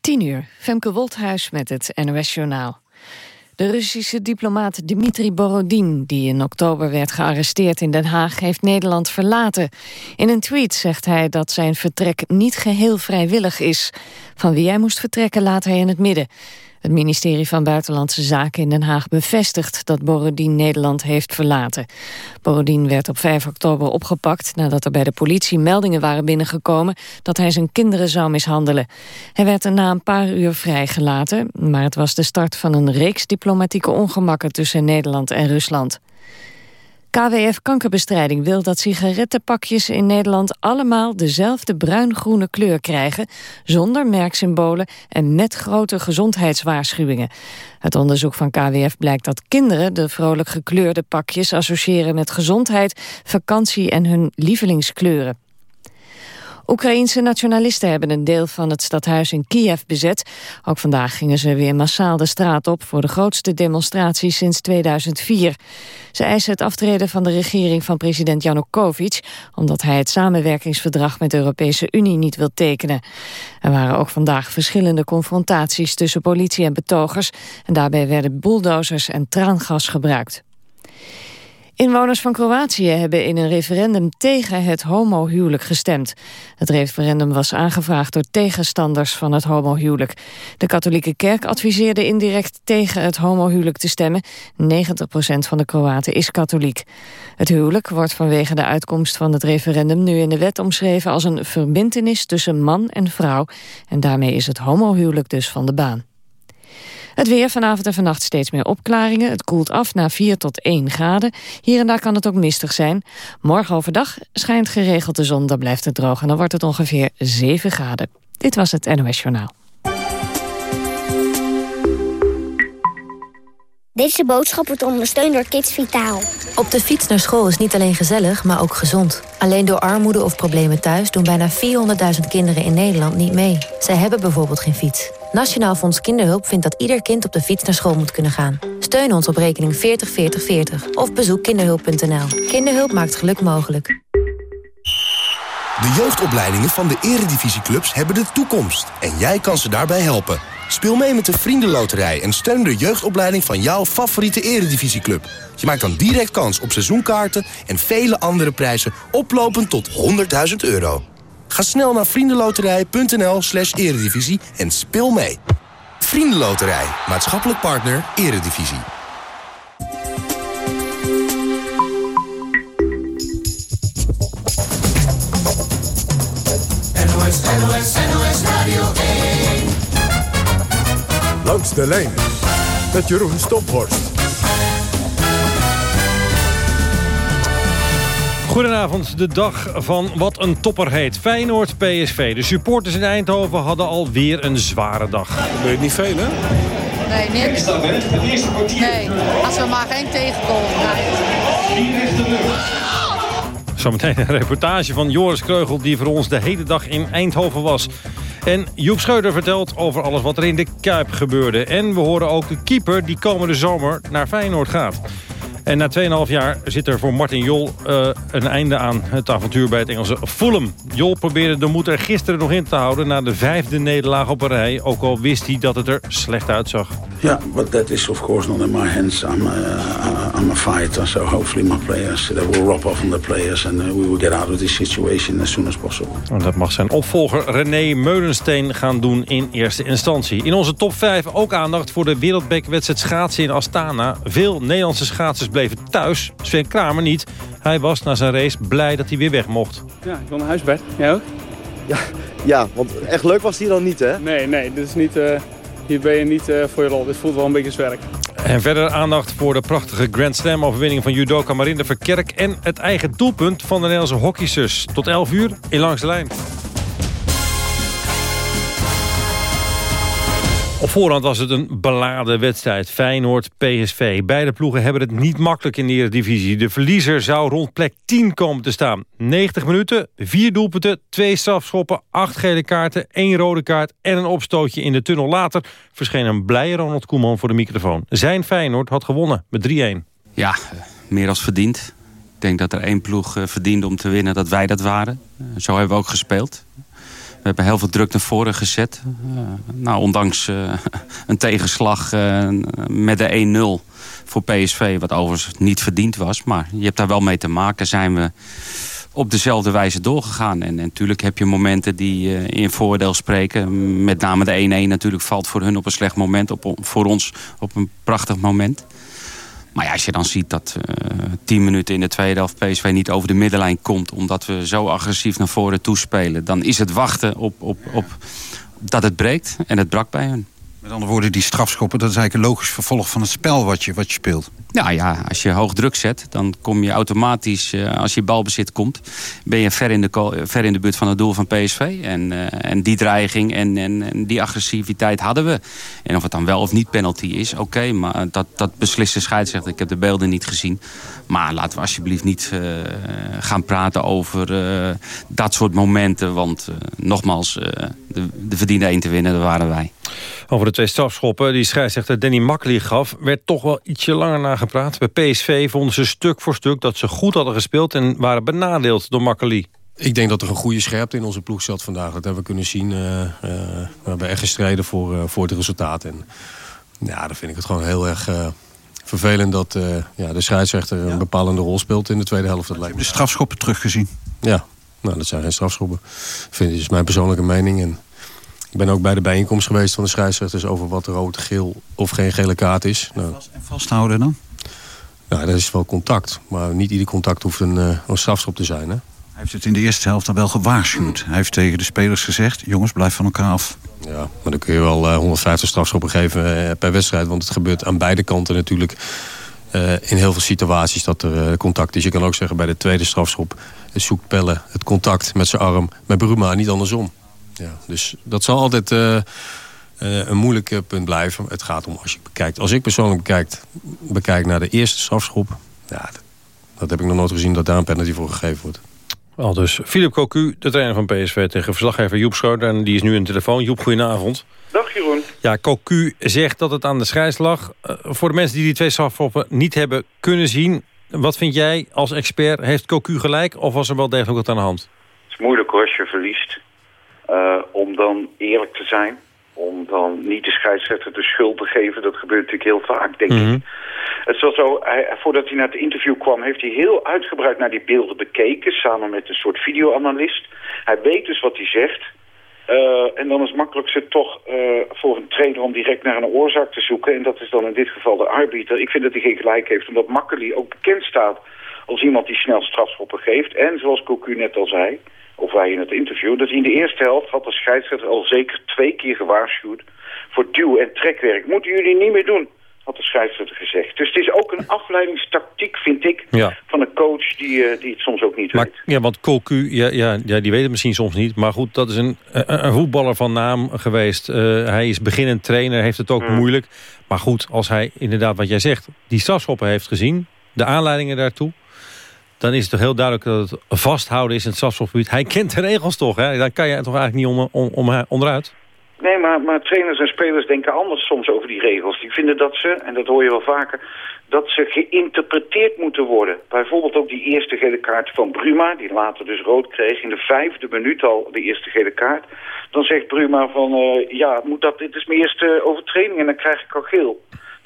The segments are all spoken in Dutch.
10 uur, Femke Wolthuis met het NOS Journaal. De Russische diplomaat Dmitri Borodin, die in oktober werd gearresteerd in Den Haag, heeft Nederland verlaten. In een tweet zegt hij dat zijn vertrek niet geheel vrijwillig is. Van wie hij moest vertrekken laat hij in het midden. Het ministerie van Buitenlandse Zaken in Den Haag bevestigt dat Borodin Nederland heeft verlaten. Borodin werd op 5 oktober opgepakt nadat er bij de politie meldingen waren binnengekomen dat hij zijn kinderen zou mishandelen. Hij werd er na een paar uur vrijgelaten, maar het was de start van een reeks diplomatieke ongemakken tussen Nederland en Rusland. KWF Kankerbestrijding wil dat sigarettenpakjes in Nederland allemaal dezelfde bruin-groene kleur krijgen, zonder merksymbolen en met grote gezondheidswaarschuwingen. Het onderzoek van KWF blijkt dat kinderen de vrolijk gekleurde pakjes associëren met gezondheid, vakantie en hun lievelingskleuren. Oekraïense nationalisten hebben een deel van het stadhuis in Kiev bezet. Ook vandaag gingen ze weer massaal de straat op voor de grootste demonstratie sinds 2004. Ze eisen het aftreden van de regering van president Janukovic... omdat hij het samenwerkingsverdrag met de Europese Unie niet wil tekenen. Er waren ook vandaag verschillende confrontaties tussen politie en betogers... en daarbij werden bulldozers en traangas gebruikt. Inwoners van Kroatië hebben in een referendum tegen het homohuwelijk gestemd. Het referendum was aangevraagd door tegenstanders van het homohuwelijk. De katholieke kerk adviseerde indirect tegen het homohuwelijk te stemmen. 90% van de Kroaten is katholiek. Het huwelijk wordt vanwege de uitkomst van het referendum nu in de wet omschreven als een verbintenis tussen man en vrouw. En daarmee is het homohuwelijk dus van de baan. Het weer vanavond en vannacht steeds meer opklaringen. Het koelt af naar 4 tot 1 graden. Hier en daar kan het ook mistig zijn. Morgen overdag schijnt geregeld de zon, dan blijft het droog... en dan wordt het ongeveer 7 graden. Dit was het NOS Journaal. Deze boodschap wordt ondersteund door Kids Vitaal. Op de fiets naar school is niet alleen gezellig, maar ook gezond. Alleen door armoede of problemen thuis doen bijna 400.000 kinderen in Nederland niet mee. Zij hebben bijvoorbeeld geen fiets. Nationaal Fonds Kinderhulp vindt dat ieder kind op de fiets naar school moet kunnen gaan. Steun ons op rekening 404040 of bezoek kinderhulp.nl. Kinderhulp maakt geluk mogelijk. De jeugdopleidingen van de eredivisieclubs hebben de toekomst. En jij kan ze daarbij helpen. Speel mee met de Vriendenloterij en steun de jeugdopleiding van jouw favoriete eredivisieclub. Je maakt dan direct kans op seizoenkaarten en vele andere prijzen oplopend tot 100.000 euro. Ga snel naar vriendenloterij.nl slash eredivisie en speel mee. Vriendenloterij, maatschappelijk partner, eredivisie. NOS, NOS, NOS Radio 1. Langs de lijn met Jeroen Stophorst. Goedenavond, de dag van wat een topper heet. Feyenoord-PSV. De supporters in Eindhoven hadden alweer een zware dag. Weet je niet veel, hè? Nee, niks. Nee, als we maar geen tegenkomen Zometeen een reportage van Joris Kreugel... die voor ons de hele dag in Eindhoven was. En Joep Scheuder vertelt over alles wat er in de Kuip gebeurde. En we horen ook de keeper die komende zomer naar Feyenoord gaat. En na 2,5 jaar zit er voor Martin Jol uh, een einde aan het avontuur bij het Engelse Fulham. Jol probeerde de moed er gisteren nog in te houden na de vijfde nederlaag op een rij. Ook al wist hij dat het er slecht uitzag. Yeah, but that is of course not in my hands. I'm a, I'm a fighter, so hopefully my players they will rob off on the players and uh, we will get out of this situation as soon as possible. En dat mag zijn opvolger René Meulensteen gaan doen in eerste instantie. In onze top 5 ook aandacht voor de wereldbekerwedstrijd schaatsen in Astana. Veel Nederlandse schaatsers bleven thuis. Sven Kramer niet. Hij was na zijn race blij dat hij weer weg mocht. Ja, ik wil naar huis, Bert. Jij ook? Ja, ja, want echt leuk was hij dan niet, hè? Nee, nee, dit is niet... Uh, hier ben je niet uh, voor je rol. Dit voelt wel een beetje als werk. En verder aandacht voor de prachtige Grand Slam overwinning van judoka Marinde Verkerk... en het eigen doelpunt van de Nederlandse hockeysus. Tot 11 uur in Langs de Lijn. Op voorhand was het een beladen wedstrijd. Feyenoord-PSV. Beide ploegen hebben het niet makkelijk in de Eredivisie. De verliezer zou rond plek 10 komen te staan. 90 minuten, 4 doelpunten, 2 strafschoppen, 8 gele kaarten, 1 rode kaart en een opstootje in de tunnel. Later verscheen een blije Ronald Koeman voor de microfoon. Zijn Feyenoord had gewonnen met 3-1. Ja, meer als verdiend. Ik denk dat er één ploeg verdiende om te winnen dat wij dat waren. Zo hebben we ook gespeeld. We hebben heel veel druk naar voren gezet. nou, ondanks een tegenslag met de 1-0 voor PSV, wat overigens niet verdiend was. Maar je hebt daar wel mee te maken, zijn we op dezelfde wijze doorgegaan. En, natuurlijk heb je momenten die uh, in voordeel spreken. Met name de 1-1 natuurlijk valt voor hun op een slecht moment. Op, voor ons op een prachtig moment. Maar als je dan ziet dat uh, tien minuten in de tweede helft PSV niet over de middenlijn komt... omdat we zo agressief naar voren toespelen... dan is het wachten op, op, op dat het breekt. En het brak bij hun. Met andere woorden, die strafschoppen, dat is eigenlijk een logisch vervolg van het spel wat je, wat je speelt. Nou ja, als je hoog druk zet, dan kom je automatisch, uh, als je balbezit komt, ben je ver in de, ver in de buurt van het doel van PSV. En, uh, en die dreiging en, en, en, die agressiviteit hadden we. En of het dan wel of niet penalty is, oké, maar dat, dat beslist de scheidsrechter. Ik heb de beelden niet gezien. Maar laten we alsjeblieft niet uh, gaan praten over dat soort momenten. Want nogmaals, de, de verdiende één te winnen, dat waren wij. Over de twee strafschoppen die scheidsrechter Danny Makkely gaf... werd toch wel ietsje langer nagepraat. Bij PSV vonden ze stuk voor stuk dat ze goed hadden gespeeld... en waren benadeeld door Makkely. Ik denk dat er een goede scherpte in onze ploeg zat vandaag. Dat hebben we kunnen zien. Uh, uh, we hebben echt gestreden voor, uh, voor het resultaat. En ja, dan vind ik het gewoon heel erg vervelend... dat ja, de scheidsrechter een bepalende rol speelt in de tweede helft. Dat lijkt me. De strafschoppen teruggezien? Ja, nou, dat zijn geen strafschoppen. Vind, dat is mijn persoonlijke mening. En ik ben ook bij de bijeenkomst geweest van de scheidsrechters... over wat rood, geel of geen gele kaart is. Nou, en vasthouden dan? Nou, dat is wel contact. Maar niet ieder contact hoeft een, uh, een strafschop te zijn. Hè? Hij heeft het in de eerste helft dan wel gewaarschuwd. Hij heeft tegen de spelers gezegd... jongens, blijf van elkaar af. Ja, maar dan kun je wel uh, 150 strafschoppen geven uh, per wedstrijd. Want het gebeurt aan beide kanten natuurlijk... Uh, in heel veel situaties dat er contact is. Je kan ook zeggen bij de tweede strafschop... zoekt Pelle het contact met zijn arm met Bruma niet andersom. Ja, dus dat zal altijd uh, uh, een moeilijk punt blijven. Het gaat om als je bekijkt. Als ik persoonlijk bekijk, bekijk naar de eerste strafschop... Ja, dat, dat, heb ik nog nooit gezien dat daar een penalty voor gegeven wordt. Al dus Philip Cocu, de trainer van PSV... tegen verslaggever Joep Schroeder. En die is nu in de telefoon. Joep, goedenavond. Dag Jeroen. Ja, Cocu zegt dat het aan de scheids lag. Uh, voor de mensen die die twee strafschoppen niet hebben kunnen zien... wat vind jij als expert? Heeft Cocu gelijk of was er wel degelijk wat aan de hand? Het is moeilijk hoor als je verliest. Uh, om dan eerlijk te zijn. Om dan niet de scheidsrechter de schuld te geven. Dat gebeurt natuurlijk heel vaak, denk mm -hmm. ik. Het is wel zo, hij, voordat hij naar het interview kwam... heeft hij heel uitgebreid naar die beelden bekeken... samen met een soort videoanalist. Hij weet dus wat hij zegt... Uh, en dan is het makkelijkste toch uh, voor een trainer om direct naar een oorzaak te zoeken. En dat is dan in dit geval de arbiter. Ik vind dat hij geen gelijk heeft, omdat Makkeli ook bekend staat als iemand die snel strafschoppen geeft. En zoals Cocu net al zei, of wij in het interview, dat in de eerste helft had de scheidsrechter al zeker twee keer gewaarschuwd voor duw- en trekwerk. Moeten jullie niet meer doen, had de scheidsrechter gezegd. Dus het is ook een afleidingstactiek, vind ik, ja. van een coach die, uh, die het soms ook niet maar, weet. Ja, want Cocu, ja, ja, ja, die weet het misschien soms niet. Maar goed, dat is een, een, een voetballer van naam geweest. Uh, hij is beginnend trainer, heeft het ook mm. moeilijk. Maar goed, als hij inderdaad, wat jij zegt, die strafschoppen heeft gezien... de aanleidingen daartoe dan is het toch heel duidelijk dat het vasthouden is in het strafschopgebied. Hij kent de regels toch, hè? Dan kan je toch eigenlijk niet om, om, om, onderuit? Nee, maar, maar trainers en spelers denken anders soms over die regels. Die vinden dat ze, en dat hoor je wel vaker, dat ze geïnterpreteerd moeten worden. Bijvoorbeeld ook die eerste gele kaart van Bruma, die later dus rood kreeg. In de vijfde minuut al de eerste gele kaart. Dan zegt Bruma van, uh, ja, moet dat, dit is mijn eerste overtreding en dan krijg ik al geel.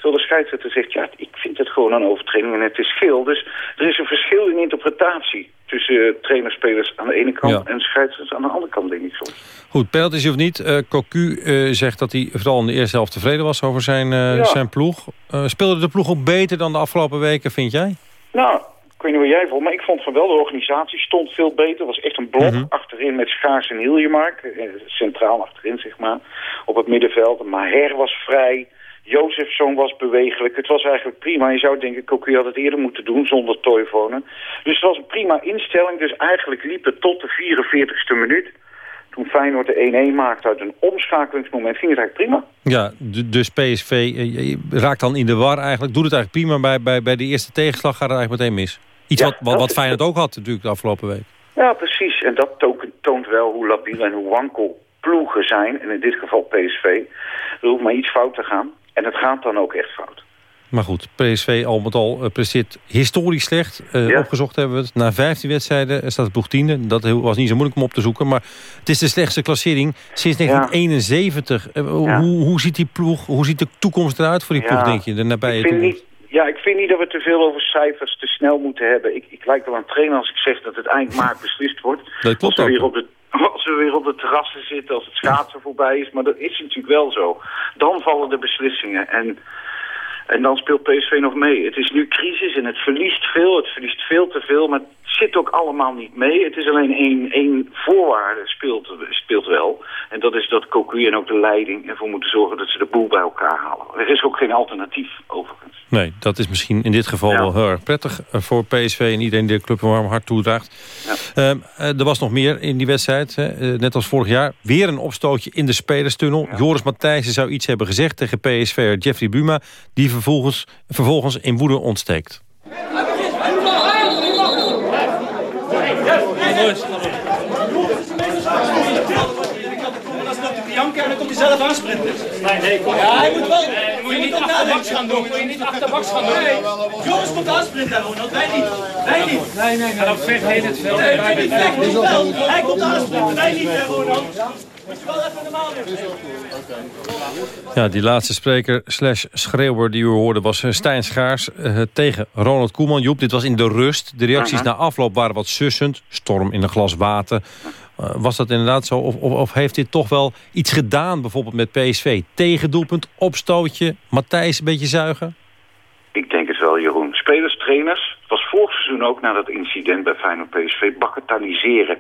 Terwijl de scheidsrechter zegt, ja, ik vind het gewoon een overtreding en het is geel. Dus er is een verschil in interpretatie tussen uh, trainerspelers aan de ene kant ja. en scheidsrechters aan de andere kant, denk ik soms. Goed, penalty of niet. Uh, Cocu uh, zegt dat hij vooral in de eerste helft tevreden was over zijn, ja. zijn ploeg. speelde de ploeg ook beter dan de afgelopen weken, vind jij? Nou, ik weet niet wat jij vond, maar ik vond van wel de organisatie stond veel beter. Er was echt een blok -hmm. achterin met Schaars en Hiljemark, centraal achterin zeg maar, op het middenveld. Maher was vrij. Jozefzoon was bewegelijk. Het was eigenlijk prima. Je zou denken, Cocu had het eerder moeten doen zonder Toivonen. Dus het was een prima instelling. Dus eigenlijk liep het tot de 44ste minuut. Toen Feyenoord de 1-1 maakte uit een omschakelingsmoment, ging het eigenlijk prima. Ja, dus PSV eh, raakt dan in de war eigenlijk. Doet het eigenlijk prima. Bij, bij, bij de eerste tegenslag gaat het eigenlijk meteen mis. Iets ja, wat, wat, wat Feyenoord ook had natuurlijk de afgelopen week. Ja, precies. En dat toont wel hoe labiel en hoe wankel ploegen zijn. En in dit geval PSV. Er hoeft maar iets fout te gaan. En het gaat dan ook echt fout. Maar goed, PSV al met al uh, presteert historisch slecht. Uh, Opgezocht hebben we het. Na 15 wedstrijden staat het ploeg tiende. Dat was niet zo moeilijk om op te zoeken. Maar het is de slechtste klassering sinds 1971. Ja. Hoe, hoe, ziet die ploeg, hoe ziet de toekomst eruit voor die ploeg, denk je? De nabije ik vind niet, ja, ik vind niet dat we te veel over cijfers te snel moeten hebben. Ik, ik lijk wel aan trainer als ik zeg dat het eind maart beslist wordt. Dat klopt als we, weer op de, als we weer op de terrassen zitten, als het schaatsen voorbij is. Maar dat is natuurlijk wel zo. Dan vallen de beslissingen. En, en dan speelt PSV nog mee. Het is nu crisis en het verliest veel. Het verliest veel te veel. Maar zit ook allemaal niet mee. Het is alleen één, één voorwaarde speelt, speelt wel. En dat is dat Cocu en ook de leiding ervoor moeten zorgen dat ze de boel bij elkaar halen. Er is ook geen alternatief overigens. Nee, dat is misschien in dit geval wel heel erg prettig eh, voor PSV en iedereen die de club een warm hart toedraagt. Ja. Uh, er was nog meer in die wedstrijd, hè? Eh, net als vorig jaar. Weer een opstootje in de spelerstunnel. Joris Matthijssen zou iets hebben gezegd tegen PSV Jeffrey Buma, die vervolgens, vervolgens in woede ontsteekt. Komt aansprinten. Nee, nee. Ja, hij moet wel. Moet je niet achterbaks gaan doen. Moet je niet achterbaks gaan doen. Nee. Jongens moet aansprinten, Ronald. Wij niet. Wij niet. Nee, nee, nee. En dan vecht het veld. Nee, wij niet. Hij komt aansprinten. Wij niet, Ronald. Moet je wel even normaal Ja, die laatste spreker slash schreeuwer die u hoorde was eh, Stijn Schaars uh, tegen Ronald Koeman. Joep, dit was in de rust. De reacties uh -huh. na afloop waren wat sussend. Storm in een glas water. Uh, was dat inderdaad zo? Of, of, heeft dit toch wel iets gedaan bijvoorbeeld met PSV? Tegendoelpunt, opstootje, Matthijs een beetje zuigen? Ik denk het wel, Jeroen. Spelers, trainers, was vorig seizoen ook na dat incident bij Feyenoord PSV, bagatelliseren.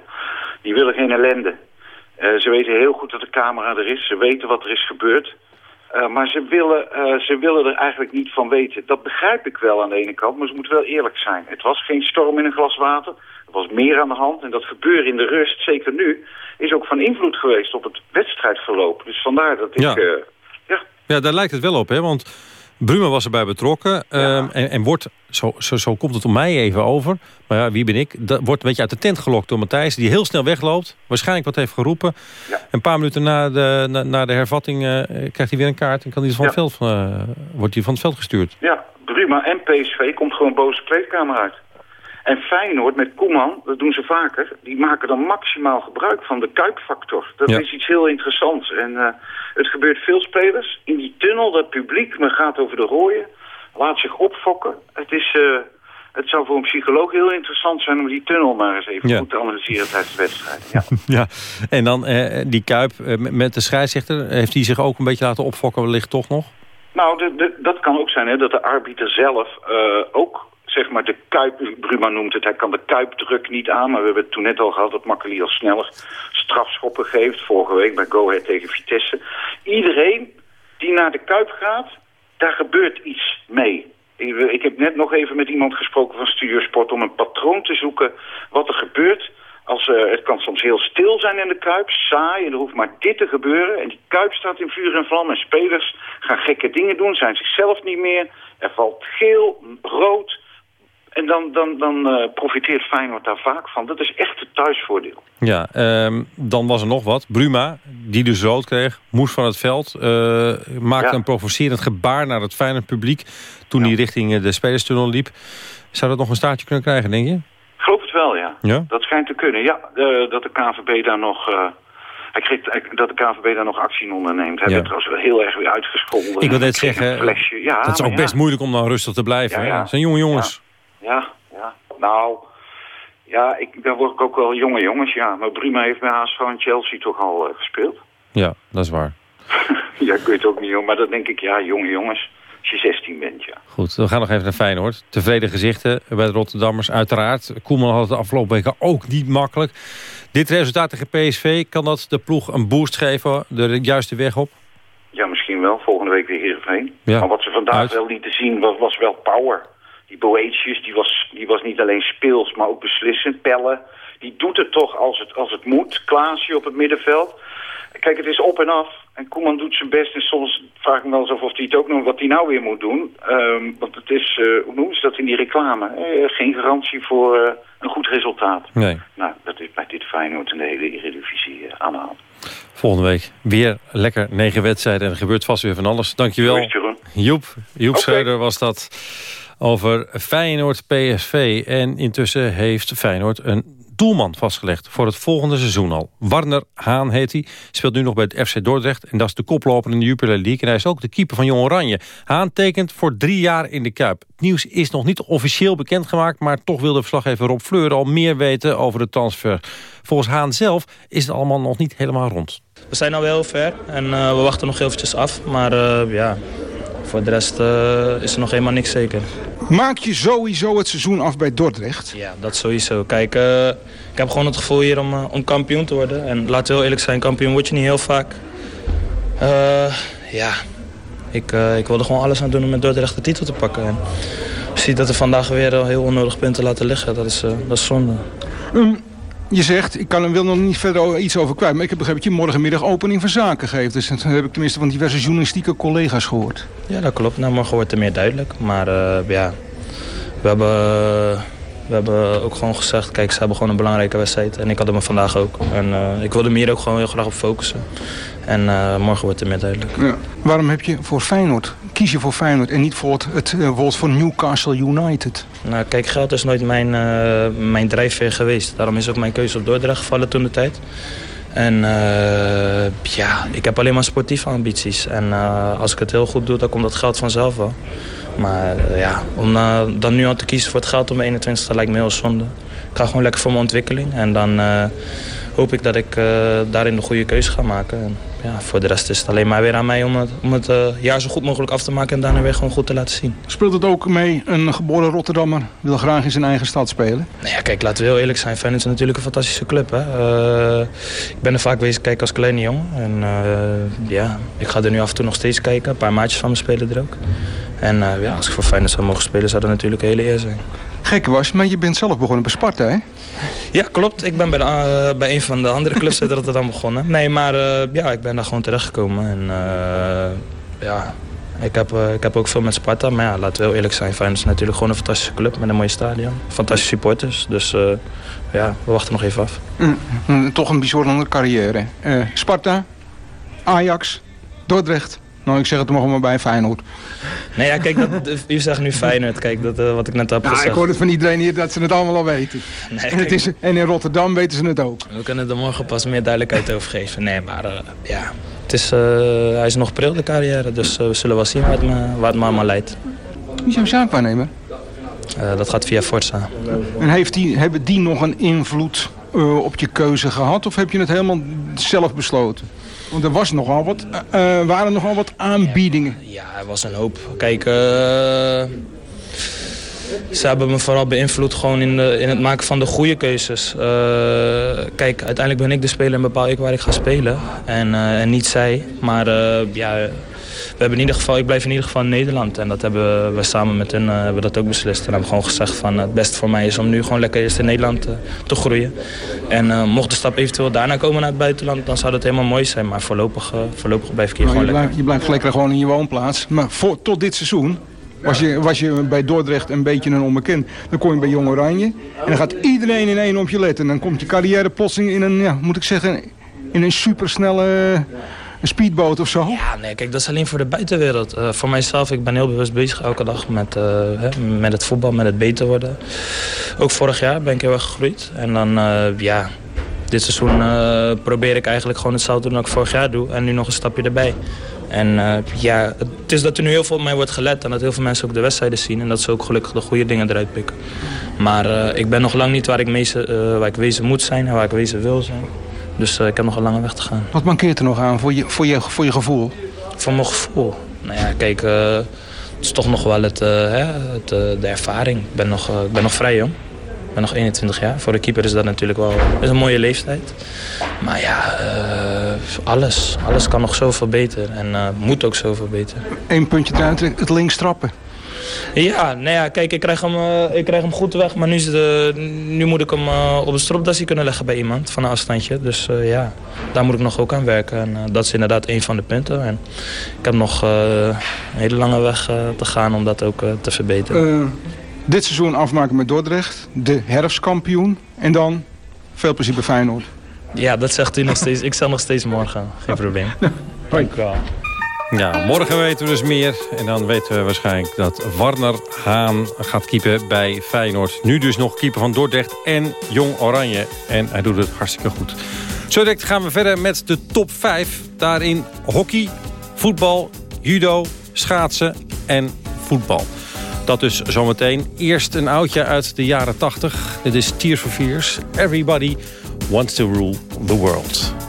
Die willen geen ellende. Uh, ze weten heel goed dat de camera er is. Ze weten wat er is gebeurd. Uh, maar ze willen, ze willen er eigenlijk niet van weten. Dat begrijp ik wel aan de ene kant, maar ze moeten wel eerlijk zijn. Het was geen storm in een glas water. Was meer aan de hand. En dat gebeuren in de rust, zeker nu, is ook van invloed geweest op het wedstrijdverloop. Dus vandaar dat ik... Ja, ja. ja daar lijkt het wel op, hè? Want Bruma was erbij betrokken. Ja. Um, en, en wordt, zo, zo, zo komt het om mij even over. Maar ja, wie ben ik? Dat wordt een beetje uit de tent gelokt door Matthijs. Die heel snel wegloopt. Waarschijnlijk wat heeft geroepen. Ja. Een paar minuten na de, na, na de hervatting uh, krijgt hij weer een kaart. En kan hij van, het veld, uh, wordt hij van het veld gestuurd. Ja, Bruma en PSV komt gewoon boze kleedkamer uit. En Feyenoord met Koeman, dat doen ze vaker... die maken dan maximaal gebruik van de kuipfactor. Dat ja. is iets heel interessants. En uh, het gebeurt veel spelers. In die tunnel, dat publiek, men gaat over de rooien... laat zich opfokken. Het, is, uh, het zou voor een psycholoog heel interessant zijn... om die tunnel maar eens even ja. goed te analyseren tijdens de wedstrijd. Ja, ja. en dan uh, die Kuip met de scheidsrechter... heeft hij zich ook een beetje laten opfokken wellicht toch nog? Nou, de, de, dat kan ook zijn hè, dat de arbiter zelf ook zeg maar de kuip, Bruma noemt het, hij kan de kuipdruk niet aan. Maar we hebben het toen net al gehad dat Makkeli al sneller strafschoppen geeft. Vorige week bij Go Ahead tegen Vitesse. Iedereen die naar de kuip gaat, daar gebeurt iets mee. Ik, heb net nog even met iemand gesproken van Studiosport om een patroon te zoeken wat er gebeurt. Als, uh, het kan soms heel stil zijn in de Kuip, saai, en er hoeft maar dit te gebeuren. En die Kuip staat in vuur en vlam en spelers gaan gekke dingen doen, zijn zichzelf niet meer. Er valt geel, rood, en dan, dan, dan uh, profiteert Feyenoord daar vaak van. Dat is echt het thuisvoordeel. Ja, um, dan was er nog wat. Bruma, die dus rood kreeg, moest van het veld. Uh, maakte ja. een provocerend gebaar naar het Feyenoord publiek... toen hij ja. richting de spelerstunnel liep. Zou dat nog een staartje kunnen krijgen, denk je? Ik geloof het wel, ja. ja? Dat schijnt te kunnen, ja. Dat de KVB daar nog... Hij kreeg, dat de KVB daar nog actie in onderneemt. Hij ja. werd trouwens wel heel erg weer uitgescholden. Ik wil net zeggen, ja, dat is ook best moeilijk om dan rustig te blijven. Ja, Het zijn jonge jongens. Ja, ja. Nou, ja, ik, daar word ik ook wel jonge jongens, ja. Maar Bruma heeft bij HSV en Chelsea toch al uh, gespeeld. Ja, dat is waar. ja, ik weet het ook niet, hoor. Maar dan denk ik, ja, jonge jongens. Als je 16 bent, ja. Goed, we gaan nog even naar Feyenoord. Tevreden gezichten bij de Rotterdammers, uiteraard. Koeman had het de afgelopen weken ook niet makkelijk. Dit resultaat tegen PSV, kan dat de ploeg een boost geven, de juiste weg op? Ja, misschien wel. Volgende week weer Heerenveen. Ja. Maar wat ze vandaag Uit. wel lieten zien, was, was wel power. Die Boetius, die was, die was niet alleen speels, maar ook beslissend. Pellen, die doet het toch als het, als het moet. Klaasje op het middenveld. Kijk, het is op en af. En Koeman doet zijn best. En soms vraag ik me wel eens af of hij het ook nog wat hij nou weer moet doen. Um, want het is, uh, hoe noemen ze dat in die reclame? Eh, geen garantie voor uh, een goed resultaat. Nee. Nou, dat is bij dit Feyenoord en de hele Eredivisie aan de hand. Volgende week weer lekker negen wedstrijden. En er gebeurt vast weer van alles. Dankjewel. Joep, Joep Schreuder was dat over Feyenoord-PSV. En intussen heeft Feyenoord een doelman vastgelegd voor het volgende seizoen al. Warner Haan heet hij, speelt nu nog bij het FC Dordrecht... en dat is de koploper in de Jupiler League. En hij is ook de keeper van Jong Oranje. Haan tekent voor drie jaar in de Kuip. Het nieuws is nog niet officieel bekendgemaakt... maar toch wil de verslaggever Rob Fleur al meer weten over de transfer. Volgens Haan zelf is het allemaal nog niet helemaal rond. We zijn al wel ver en uh, we wachten nog eventjes af. Maar uh, ja, voor de rest uh, is er nog helemaal niks zeker. Maak je sowieso het seizoen af bij Dordrecht? Ja, dat sowieso. Kijk, uh, ik heb gewoon het gevoel hier om, uh, om kampioen te worden. En laten we heel eerlijk zijn, kampioen word je niet heel vaak. ja, ik, ik wilde gewoon alles aan doen om met Dordrecht de titel te pakken. En je ziet dat er vandaag weer al heel onnodig punten laten liggen. Dat is, dat is zonde. Um. Je zegt, ik kan, wil nog niet verder iets over kwijt... maar ik heb begrepen dat je morgenmiddag opening van zaken geeft. Dus dat heb ik tenminste van diverse journalistieke collega's gehoord. Ja, dat klopt. Nou, morgen wordt het meer duidelijk. Maar uh, ja, we hebben, we hebben ook gewoon gezegd... kijk, ze hebben gewoon een belangrijke wedstrijd. En ik had hem vandaag ook. En uh, ik wilde me hier ook gewoon heel graag op focussen. En uh, morgen wordt het meer duidelijk. Ja. Waarom heb je voor Feyenoord, kies je voor Feyenoord... en niet voor het, het uh, voor Newcastle United? Nou, kijk, geld is nooit mijn, uh, mijn drijfveer geweest. Daarom is ook mijn keuze op Dordrecht gevallen toen de tijd. En ja, ik heb alleen maar sportieve ambities. En als ik het heel goed doe, dan komt dat geld vanzelf wel. Maar ja, om dan nu al te kiezen voor het geld om 21 lijkt me heel zonde. Ik ga gewoon lekker voor mijn ontwikkeling. En dan hoop ik dat ik daarin de goede keuze ga maken. Ja, voor de rest is het alleen maar weer aan mij om het, om het uh, jaar zo goed mogelijk af te maken en daarna weer gewoon goed te laten zien. Speelt het ook mee, een geboren Rotterdammer wil graag in zijn eigen stad spelen? Nou ja, kijk, laten we heel eerlijk zijn. Feyenoord is natuurlijk een fantastische club. Hè? Uh, ik ben er vaak bezig kijken als kleine jongen. En uh, ja, ik ga er nu af en toe nog steeds kijken. Een paar maatjes van me spelen er ook. En ja, als ik voor Feyenoord zou mogen spelen, zou dat natuurlijk een hele eer zijn. Gek was, maar je bent zelf begonnen bij Sparta, hè? Ja, klopt. Ik ben bij, de, uh, bij een van de andere clubs uit Rotterdam begonnen. Nee, maar uh, ja, ik ben daar gewoon terechtgekomen. En uh, ja, ik heb, ik heb ook veel met Sparta. Maar ja, laten we heel eerlijk zijn. Feyenoord is natuurlijk gewoon een fantastische club met een mooi stadion. Fantastische supporters. Dus ja, we wachten nog even af. Mm, mm, toch een bijzondere carrière. Sparta, Ajax, Dordrecht. Nou, ik zeg het nog maar bij Feyenoord. Nee, ja, kijk, dat, u zegt nu Feyenoord. Kijk, dat, uh, wat ik net heb ja, gezegd. ik hoor het van iedereen hier dat ze het allemaal al weten. Nee, en, het is, en in Rotterdam weten ze het ook. We kunnen er morgen pas meer duidelijkheid over geven. Nee, maar uh, ja, het is, uh, hij is nog pril, de carrière. Dus we zullen wel zien waar het me, waar het me allemaal leidt. Wie is jouw zaakwaarnemer? dat gaat via Forza. En heeft die, hebben die nog een invloed op je keuze gehad? Of heb je het helemaal zelf besloten? Want er was nogal wat, uh, waren nogal wat aanbiedingen. Ja, er was een hoop. Kijk, uh, ze hebben me vooral beïnvloed gewoon in, de, in het maken van de goede keuzes. Kijk, uiteindelijk ben ik de speler en bepaal ik waar ik ga spelen. En, en niet zij. Maar ja, we hebben in ieder geval, ik blijf in ieder geval in Nederland. En dat hebben we samen met hen uh, hebben dat ook beslist. En hebben gewoon gezegd van het beste voor mij is om nu gewoon lekker eerst in Nederland uh, te groeien. En mocht de stap eventueel daarna komen naar het buitenland, dan zou dat helemaal mooi zijn. Maar voorlopig, voorlopig blijf ik hier nou, gewoon je lekker. Blijft, je blijft lekker gewoon in je woonplaats. Maar voor, tot dit seizoen was je, was je bij Dordrecht een beetje een onbekend. Dan kom je bij Jong Oranje. En dan gaat iedereen in één op je letten. En dan komt je carrière plotseling in een, ja, moet ik zeggen, in een supersnelle een speedboot of zo? Ja, nee, kijk, dat is alleen voor de buitenwereld. Uh, voor mijzelf, ik ben heel bewust bezig elke dag met, hè, met het voetbal, met het beter worden. Ook vorig jaar ben ik heel erg gegroeid. En dan, uh, ja, dit seizoen probeer ik eigenlijk gewoon hetzelfde doen wat ik vorig jaar doe. En nu nog een stapje erbij. En ja, het is dat er nu heel veel op mij wordt gelet en dat heel veel mensen ook de wedstrijden zien. En dat ze ook gelukkig de goede dingen eruit pikken. Maar ik ben nog lang niet waar ik, meeste, waar ik wezen moet zijn en waar ik wezen wil zijn. Dus uh, ik heb nog een lange weg te gaan. Wat mankeert er nog aan voor je, voor je, voor je gevoel? Voor mijn gevoel? Nou ja, kijk, uh, het is toch nog wel het, uh, hè, het de ervaring. Ik ben, nog, ik ben nog vrij jong. Ik ben nog 21 jaar. Voor de keeper is dat natuurlijk wel is een mooie leeftijd. Maar ja, alles. Alles kan nog zoveel beter. En moet ook zoveel beter. Eén puntje eruit, het links trappen. Ja, nou ja, kijk, ik krijg hem, uh, ik krijg hem goed weg. Maar nu, is de, nu moet ik hem uh, op een stropdasje kunnen leggen bij iemand van een afstandje. Dus uh, ja, daar moet ik nog ook aan werken. En dat is inderdaad een van de punten. En ik heb nog een hele lange weg te gaan om dat ook te verbeteren. dit seizoen afmaken met Dordrecht. De herfstkampioen. En dan veel plezier bij Feyenoord. Ja, dat zegt u nog steeds. Ik zeg nog steeds morgen. Geen probleem. Dank u wel. Ja, morgen weten we dus meer. En dan weten we waarschijnlijk dat Warner Haan gaat keepen bij Feyenoord. Nu dus nog keeper van Dordrecht en Jong Oranje. En hij doet het hartstikke goed. Zo direct gaan we verder met de top 5. Daarin hockey, voetbal, judo, schaatsen en voetbal. Dat dus zometeen. Eerst een oudje uit de jaren 80. Dit is Tears for Fears. Everybody wants to rule the world.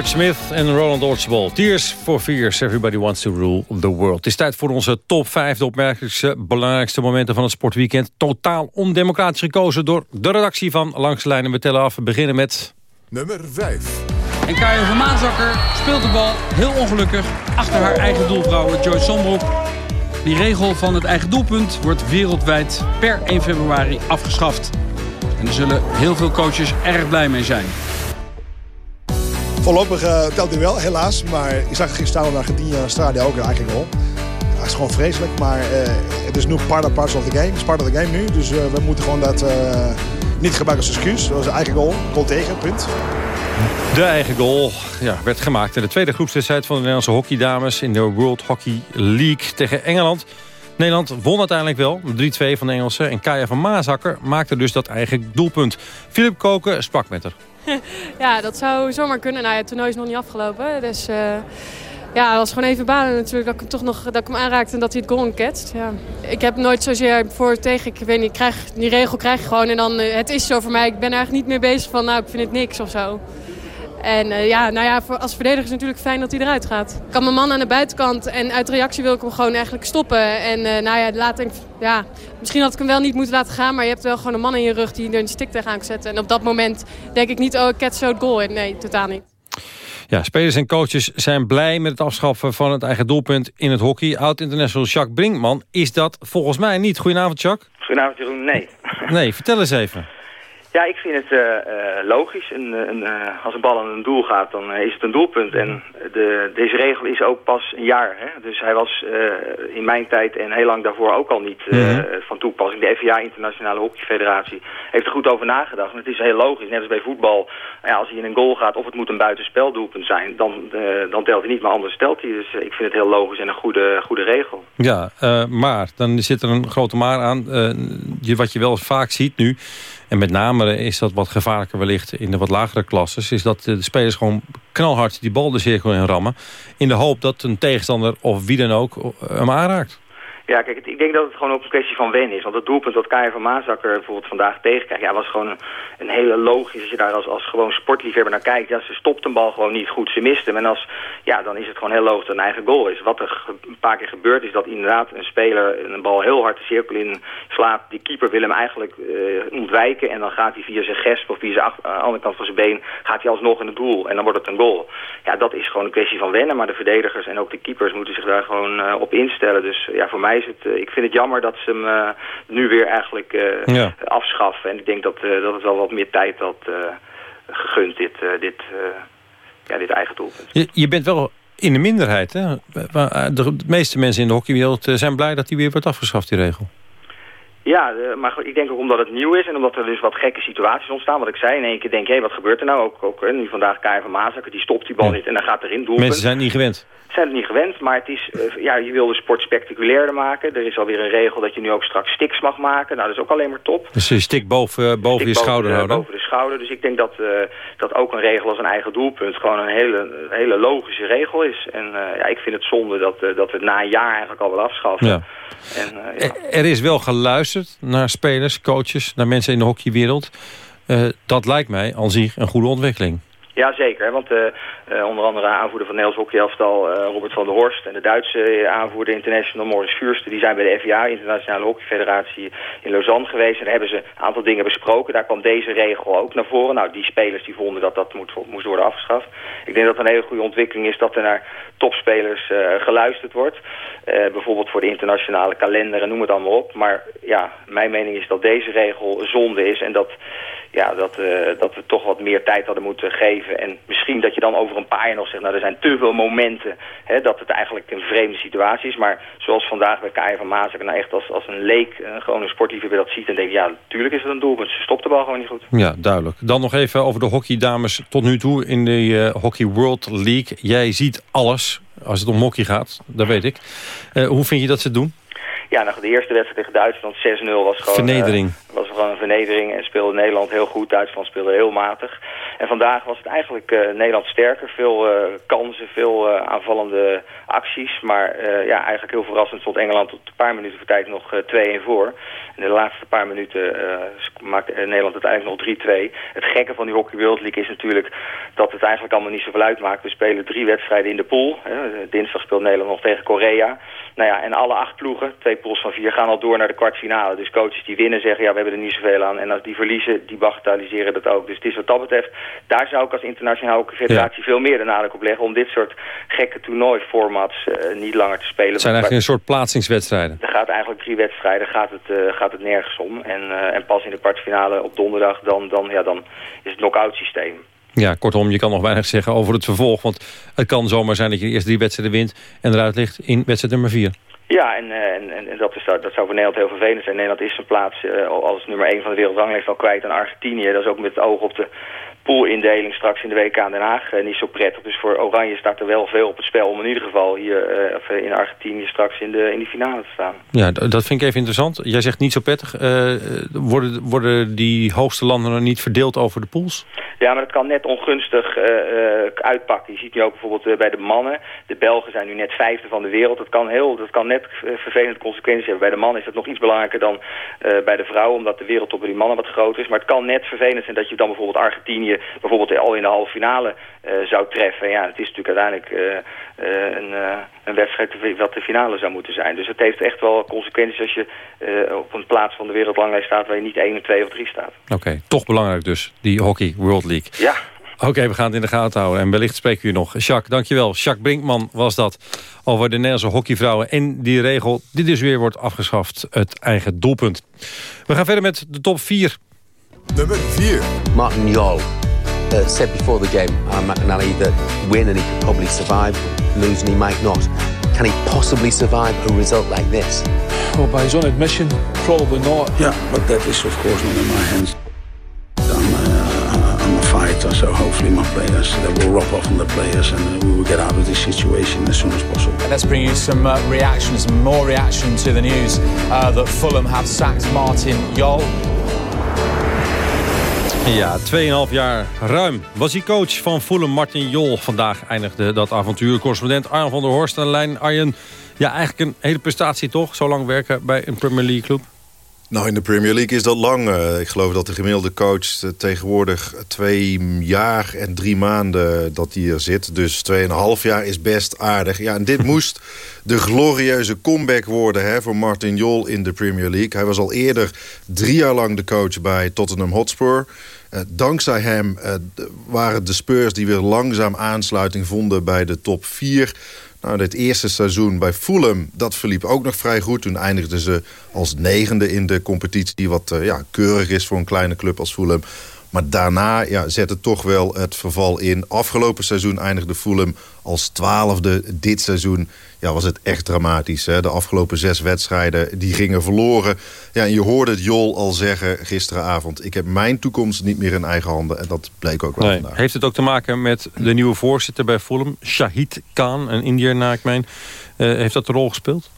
Kurt Smith en Roland Archibald. Tears for Fears, everybody wants to rule the world. Het is tijd voor onze top 5, de opmerkelijkste, belangrijkste momenten van het sportweekend. Totaal ondemocratisch gekozen door de redactie van Langs de Lijnen. We tellen af, we beginnen met... Nummer 5. En Kajo van Maanzakker speelt de bal heel ongelukkig achter haar eigen doelvrouw Joyce Sombroek. Die regel van het eigen doelpunt wordt wereldwijd per 1 februari afgeschaft. En er zullen heel veel coaches erg blij mee zijn. Voorlopig uh, telt hij wel, helaas. Maar ik zag gisteren naar Argentinië en Australië ook eigenlijk al. Het is gewoon vreselijk, maar uh, het is nu part of the game. Het is part of the game nu, dus uh, we moeten gewoon dat niet gebruiken als excuus. Dat was een eigen goal, goal tegen, punt. De eigen goal ja, werd gemaakt in de tweede groepswedstrijd van de Nederlandse hockeydames in de World Hockey League tegen Engeland. Nederland won uiteindelijk wel, 3-2 van de Engelsen. En Kaya van Maasakker maakte dus dat eigen doelpunt. Philip Koken sprak met haar. ja, dat zou zomaar kunnen. Nou het toernooi is nog niet afgelopen. Dus uh, ja, het was gewoon even banen natuurlijk dat ik hem toch nog dat ik hem aanraakte en dat hij het goal ketst. Ja. Ik heb nooit zozeer voor tegen. Ik weet niet, krijg, die regel krijg je gewoon en dan uh, het is zo voor mij. Ik ben eigenlijk niet meer bezig van nou ik vind het niks of zo. En uh, ja, nou ja, voor, als verdediger is het natuurlijk fijn dat hij eruit gaat. Ik kan mijn man aan de buitenkant en uit reactie wil ik hem gewoon eigenlijk stoppen. En uh, nou ja, laat ik, ja, misschien had ik hem wel niet moeten laten gaan, maar je hebt wel gewoon een man in je rug die er een stick tegenaan kan zetten. En op dat moment denk ik niet, oh, ik catch zo het goal. Nee, totaal niet. Ja, spelers en coaches zijn blij met het afschaffen van het eigen doelpunt in het hockey. Oud-international Jacques Brinkman is dat volgens mij niet. Goedenavond, Jacques. Goedenavond, Jeroen. Nee. Nee, vertel eens even. Ja, ik vind het uh, uh, logisch. Een, een, uh, als een bal aan een doel gaat, dan is het een doelpunt. En de, deze regel is ook pas een jaar. Hè? Dus hij was in mijn tijd en heel lang daarvoor ook al niet mm van toepassing. De FIA, Internationale Hockeyfederatie, heeft er goed over nagedacht. En het is heel logisch, net als bij voetbal. Ja, als hij in een goal gaat of het moet een buitenspeldoelpunt zijn, dan, dan telt hij niet, maar anders telt hij. Dus ik vind het heel logisch en een goede, goede regel. Ja, maar dan zit er een grote maar aan. wat je wel vaak ziet nu... En met name is dat wat gevaarlijker wellicht in de wat lagere klasses... is dat de spelers gewoon knalhard die bal de cirkel in rammen... in de hoop dat een tegenstander of wie dan ook hem aanraakt. Ja, kijk, ik denk dat het gewoon ook een kwestie van wennen is. Want het doelpunt dat Kaya van Maasakker bijvoorbeeld vandaag tegenkrijgt... Ja, was gewoon een, een, hele logisch, als je daar als, gewoon sportliefhebber naar kijkt... Ja, ze stopt een bal gewoon niet goed, ze mist hem. En als, ja, dan is het gewoon heel logisch dat een eigen goal is. Wat er een paar keer gebeurt is dat inderdaad een speler een bal heel hard de cirkel in slaat. Die keeper wil hem eigenlijk uh, ontwijken... en dan gaat hij via zijn gesp of via zijn uh, andere kant van zijn been... gaat hij alsnog in het doel en dan wordt het een goal. Ja, dat is gewoon een kwestie van wennen. Maar de verdedigers en ook de keepers moeten zich daar gewoon uh, op instellen. Dus ja, voor mij het, eh, ik vind het jammer dat ze hem eh, nu weer eigenlijk eh, afschaffen. En ik denk dat, dat het wel wat meer tijd had gegund, dit, dit, ja, dit eigen doelpunt. Je, je bent wel in de minderheid, hè? De meeste mensen in de hockeywereld zijn blij dat die weer wordt afgeschaft, die regel. Ja, maar ik denk ook omdat het nieuw is en omdat er dus wat gekke situaties ontstaan. Wat ik zei, in één keer denk, hé, hey, wat gebeurt er nou? Ook, ook nu vandaag Kai van Mazakker, die stopt die bal niet en dan gaat erin doelpunt. Mensen zijn niet gewend zijn het niet gewend, maar het is, uh, ja, je wil de sport spectaculairder maken. Er is alweer een regel dat je nu ook straks sticks mag maken. Nou, dat is ook alleen maar top. Dus je stick boven, boven je schouder houden? Boven de schouder. Dus ik denk dat, uh, dat ook een regel als een eigen doelpunt gewoon een hele, hele logische regel is. En ja, ik vind het zonde dat, dat we het na een jaar eigenlijk al wel afschaffen. Ja. En, ja. Er is wel geluisterd naar spelers, coaches, naar mensen in de hockeywereld. dat lijkt mij aan zich een goede ontwikkeling. Ja, zeker. Want uh, uh, onder andere aanvoerder van Nederlands hockeyelftal uh, Robert van der Horst... en de Duitse aanvoerder international Morris Vuurste... die zijn bij de FIA, Internationale Hockeyfederatie, in Lausanne geweest. En daar hebben ze een aantal dingen besproken. Daar kwam deze regel ook naar voren. Nou, die spelers die vonden dat dat moet, moest worden afgeschaft. Ik denk dat het een hele goede ontwikkeling is dat er naar topspelers geluisterd wordt. bijvoorbeeld voor de internationale kalender en noem het allemaal op. Maar ja, mijn mening is dat deze regel zonde is en dat ja, dat, dat we toch wat meer tijd hadden moeten geven. En misschien dat je dan over een paar jaar nog zegt... nou, er zijn te veel momenten hè, dat het eigenlijk een vreemde situatie is. Maar zoals vandaag bij Kaya van Maas... nou echt als, als een leek, uh, gewoon een sportliefhebber dat ziet... en denk ja, natuurlijk is het een doelpunt. Ze stopt de bal gewoon niet goed. Ja, duidelijk. Dan nog even over de hockeydames tot nu toe in de uh, Hockey World League. Jij ziet alles als het om hockey gaat, dat weet ik. hoe vind je dat ze het doen? Ja, nou, de eerste wedstrijd tegen Duitsland 6-0 was gewoon... Vernedering. Uh, was gewoon een vernedering en speelde Nederland heel goed. Duitsland speelde heel matig. En vandaag was het eigenlijk uh, Nederland sterker. Veel uh, kansen, veel aanvallende acties. Maar ja, eigenlijk heel verrassend stond Engeland tot een paar minuten voor tijd nog 2-1 voor. In de laatste paar minuten maakte Nederland uiteindelijk nog 3-2. Het gekke van die Hockey World League is natuurlijk dat het eigenlijk allemaal niet zoveel uitmaakt. We spelen drie wedstrijden in de pool. dinsdag speelt Nederland nog tegen Korea. Nou ja, en alle acht ploegen, twee pools van vier, gaan al door naar de kwartfinale. Dus coaches die winnen zeggen, ja, we hebben er niet zoveel aan. En als die verliezen, die bagatelliseren dat ook. Dus het is wat dat betreft, daar zou ik als internationale federatie veel meer de nadruk op leggen... om dit soort gekke toernooiformats uh, niet langer te spelen. Het zijn eigenlijk een soort plaatsingswedstrijden. Er gaat eigenlijk drie wedstrijden, gaat het, uh, gaat het nergens om. En, uh, en pas in de kwartfinale op donderdag, dan, dan, ja, dan is het knock-out systeem. Ja, kortom, je kan nog weinig zeggen over het vervolg. Want het kan zomaar zijn dat je de eerste drie wedstrijden wint... en eruit ligt in wedstrijd nummer vier. Ja, en, en, en dat, is, dat zou voor Nederland heel vervelend zijn. Nederland is zijn plaats uh, als nummer 1 van de wereldranglijst al kwijt aan Argentinië. Dat is ook met het oog op de poolindeling straks in de WK in Den Haag uh, niet zo prettig. Dus voor Oranje staat er wel veel op het spel om in ieder geval hier uh, in Argentinië straks in de, in die finale te staan. Ja, dat vind ik even interessant. Jij zegt niet zo prettig. worden, worden die hoogste landen nog niet verdeeld over de pools? Ja, maar het kan net ongunstig uitpakken. Je ziet nu ook bijvoorbeeld bij de mannen. De Belgen zijn nu net vijfde van de wereld. Dat kan, heel, dat kan net vervelende consequenties hebben. Bij de mannen is dat nog iets belangrijker dan bij de vrouwen. Omdat de wereld op die mannen wat groter is. Maar het kan net vervelend zijn dat je dan bijvoorbeeld Argentinië bijvoorbeeld al in de halve finale uh, zou treffen. Ja, het is natuurlijk uiteindelijk uh, uh, een, een wedstrijd wat de finale zou moeten zijn. Dus het heeft echt wel consequenties als je op een plaats van de wereldranglijst staat waar je niet 1, 2 of 3 staat. Oké, toch belangrijk dus, die Hockey World League. Ja. Oké, we gaan het in de gaten houden. En wellicht spreken we u nog. Jacques, dankjewel. Jacques Brinkman was dat over de Nederlandse hockeyvrouwen. En die regel die dus weer wordt afgeschaft, het eigen doelpunt. We gaan verder met de top 4. nummer 4. Martin Jol uh, said before the game, uh, McNally, that win and he could probably survive, lose and he might not. Can he possibly survive a result like this? Well, by his own admission, probably not. Yeah, but that is of course not in my hands. I'm, uh, I'm a fighter, so hopefully my players, they will rub off on the players and we will get out of this situation as soon as possible. Let's bring you some uh, reactions, more reaction to the news uh, that Fulham have sacked Martin Jol. Ja, 2,5 jaar ruim was hij coach van Fulham Martin Jol. Vandaag eindigde dat avontuur. Correspondent Arjen van der Horst en Lijn Arjen. Ja, eigenlijk een hele prestatie toch? Zo lang werken bij een Premier League club. Nou, in de Premier League is dat lang. Uh, ik geloof dat de gemiddelde coach uh, tegenwoordig twee jaar en drie maanden dat hij er zit. Dus tweeënhalf jaar is best aardig. Ja, en dit moest de glorieuze comeback worden hè, voor Martin Jol in de Premier League. Hij was al eerder drie jaar lang de coach bij Tottenham Hotspur. Uh, dankzij hem waren de Spurs die weer langzaam aansluiting vonden bij de top 4... Nou, dit eerste seizoen bij Fulham, dat verliep ook nog vrij goed. Toen eindigden ze als negende in de competitie... wat uh, ja, keurig is voor een kleine club als Fulham. Maar daarna ja, zette toch wel het verval in. Afgelopen seizoen eindigde Fulham als twaalfde. Dit seizoen ja, was het echt dramatisch. Hè? De afgelopen zes wedstrijden die gingen verloren. Ja, en je hoorde het Jol al zeggen gisteravond... ik heb mijn toekomst niet meer in eigen handen. En dat bleek ook wel nee. vandaag. Heeft het ook te maken met de nieuwe voorzitter bij Fulham... Shahid Khan, een Indiër naar ik meen. Uh, heeft dat een rol gespeeld?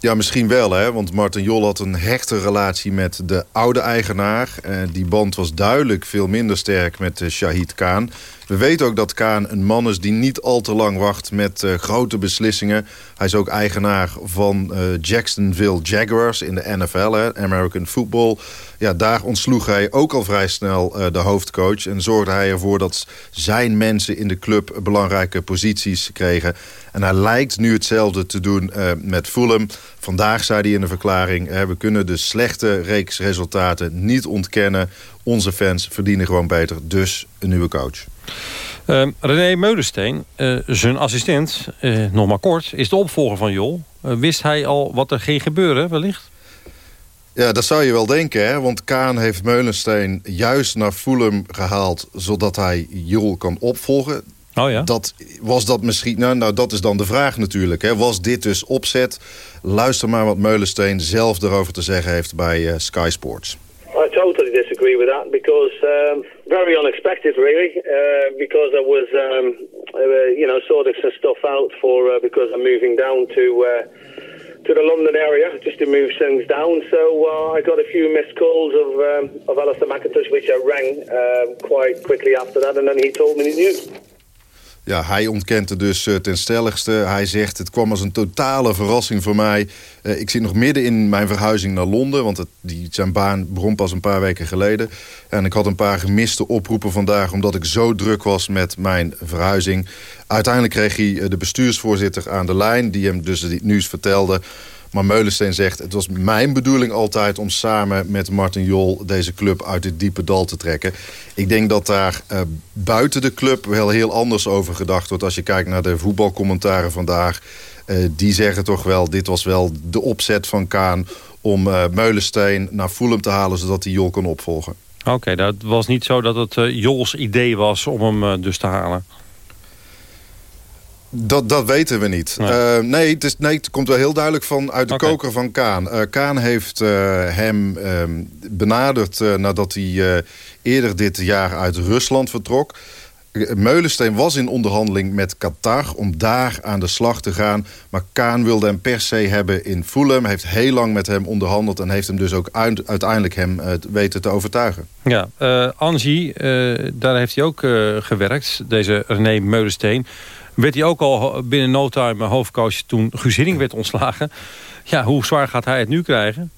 Ja, misschien wel, hè? want Martin Jol had een hechte relatie met de oude eigenaar. Uh, die band was duidelijk veel minder sterk met uh, Shahid Khan. We weten ook dat Kaan een man is die niet al te lang wacht met uh, grote beslissingen. Hij is ook eigenaar van Jacksonville Jaguars in de NFL, hè, American Football. Ja, daar ontsloeg hij ook al vrij snel de hoofdcoach. En zorgde hij ervoor dat zijn mensen in de club belangrijke posities kregen. En hij lijkt nu hetzelfde te doen met Fulham. Vandaag zei hij in een verklaring... we kunnen de slechte reeks resultaten niet ontkennen. Onze fans verdienen gewoon beter, dus een nieuwe coach. Uh, René Meulensteen, uh, zijn assistent, nog maar kort, is de opvolger van Jol. wist hij al wat er ging gebeuren, wellicht? Ja, dat zou je wel denken, hè? want Kaan heeft Meulensteen juist naar Fulham gehaald... zodat hij Jol kan opvolgen. Oh ja? Dat, was dat misschien... Nou, nou, dat is dan de vraag natuurlijk. Hè? Was dit dus opzet? Luister maar wat Meulensteen zelf erover te zeggen heeft bij Sky Sports. I totally disagree with that because um, very unexpected, really. Uh, because I was, um, uh, you know, sorting some stuff out for uh, because I'm moving down to to the London area just to move things down. So I got a few missed calls of um, of Alistair McIntosh, which I rang quite quickly after that, and then he told me the news. Ja, hij ontkent het dus uh, ten stelligste. Hij zegt, het kwam als een totale verrassing voor mij. Uh, ik zit nog midden in mijn verhuizing naar Londen... want het, die, zijn baan begon pas een paar weken geleden. En ik had een paar gemiste oproepen vandaag... omdat ik zo druk was met mijn verhuizing. Uiteindelijk kreeg hij uh, de bestuursvoorzitter aan de lijn... die hem dus dit nieuws vertelde... Maar Meulensteen zegt, het was mijn bedoeling altijd... om samen met Martin Jol deze club uit het diepe dal te trekken. Ik denk dat daar uh, buiten de club wel heel anders over gedacht wordt. Als je kijkt naar de voetbalcommentaren vandaag... Uh, die zeggen toch wel, dit was wel de opzet van Kaan... om uh, Meulensteen naar Fulham te halen... zodat hij Jol kan opvolgen. Oké, dat was niet zo dat het Jols idee was om hem dus te halen. Dat, dat weten we niet. Nee, uh, nee, het is, nee, het komt wel heel duidelijk van uit de okay. koker van Kaan. Uh, Kaan heeft uh, hem benaderd nadat hij eerder dit jaar uit Rusland vertrok. Meulensteen was in onderhandeling met Qatar om daar aan de slag te gaan. Maar Kaan wilde hem per se hebben in Fulham. Heeft heel lang met hem onderhandeld en heeft hem dus ook uiteindelijk hem weten te overtuigen. Ja, Angie, daar heeft hij ook gewerkt, deze René Meulensteen werd hij ook al binnen no time hoofdcoach toen Guus Hiddink werd ontslagen. Ja, hoe zwaar gaat hij het nu krijgen?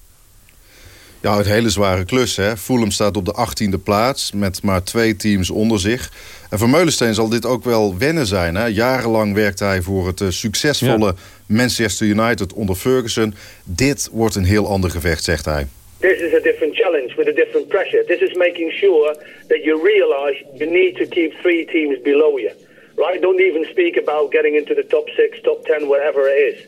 Ja, een hele zware klus. Hè? Fulham staat op de 18e plaats met maar twee teams onder zich. En voor Meulensteen zal dit ook wel wennen zijn. Hè? Jarenlang werkte hij voor het uh, succesvolle ja. Manchester United onder Ferguson. Dit wordt een heel ander gevecht, zegt hij. This is a different challenge with a different pressure. This is making sure that you realize you need to keep three teams below you. Right? Don't even speak about getting into the top six, top ten, whatever it is.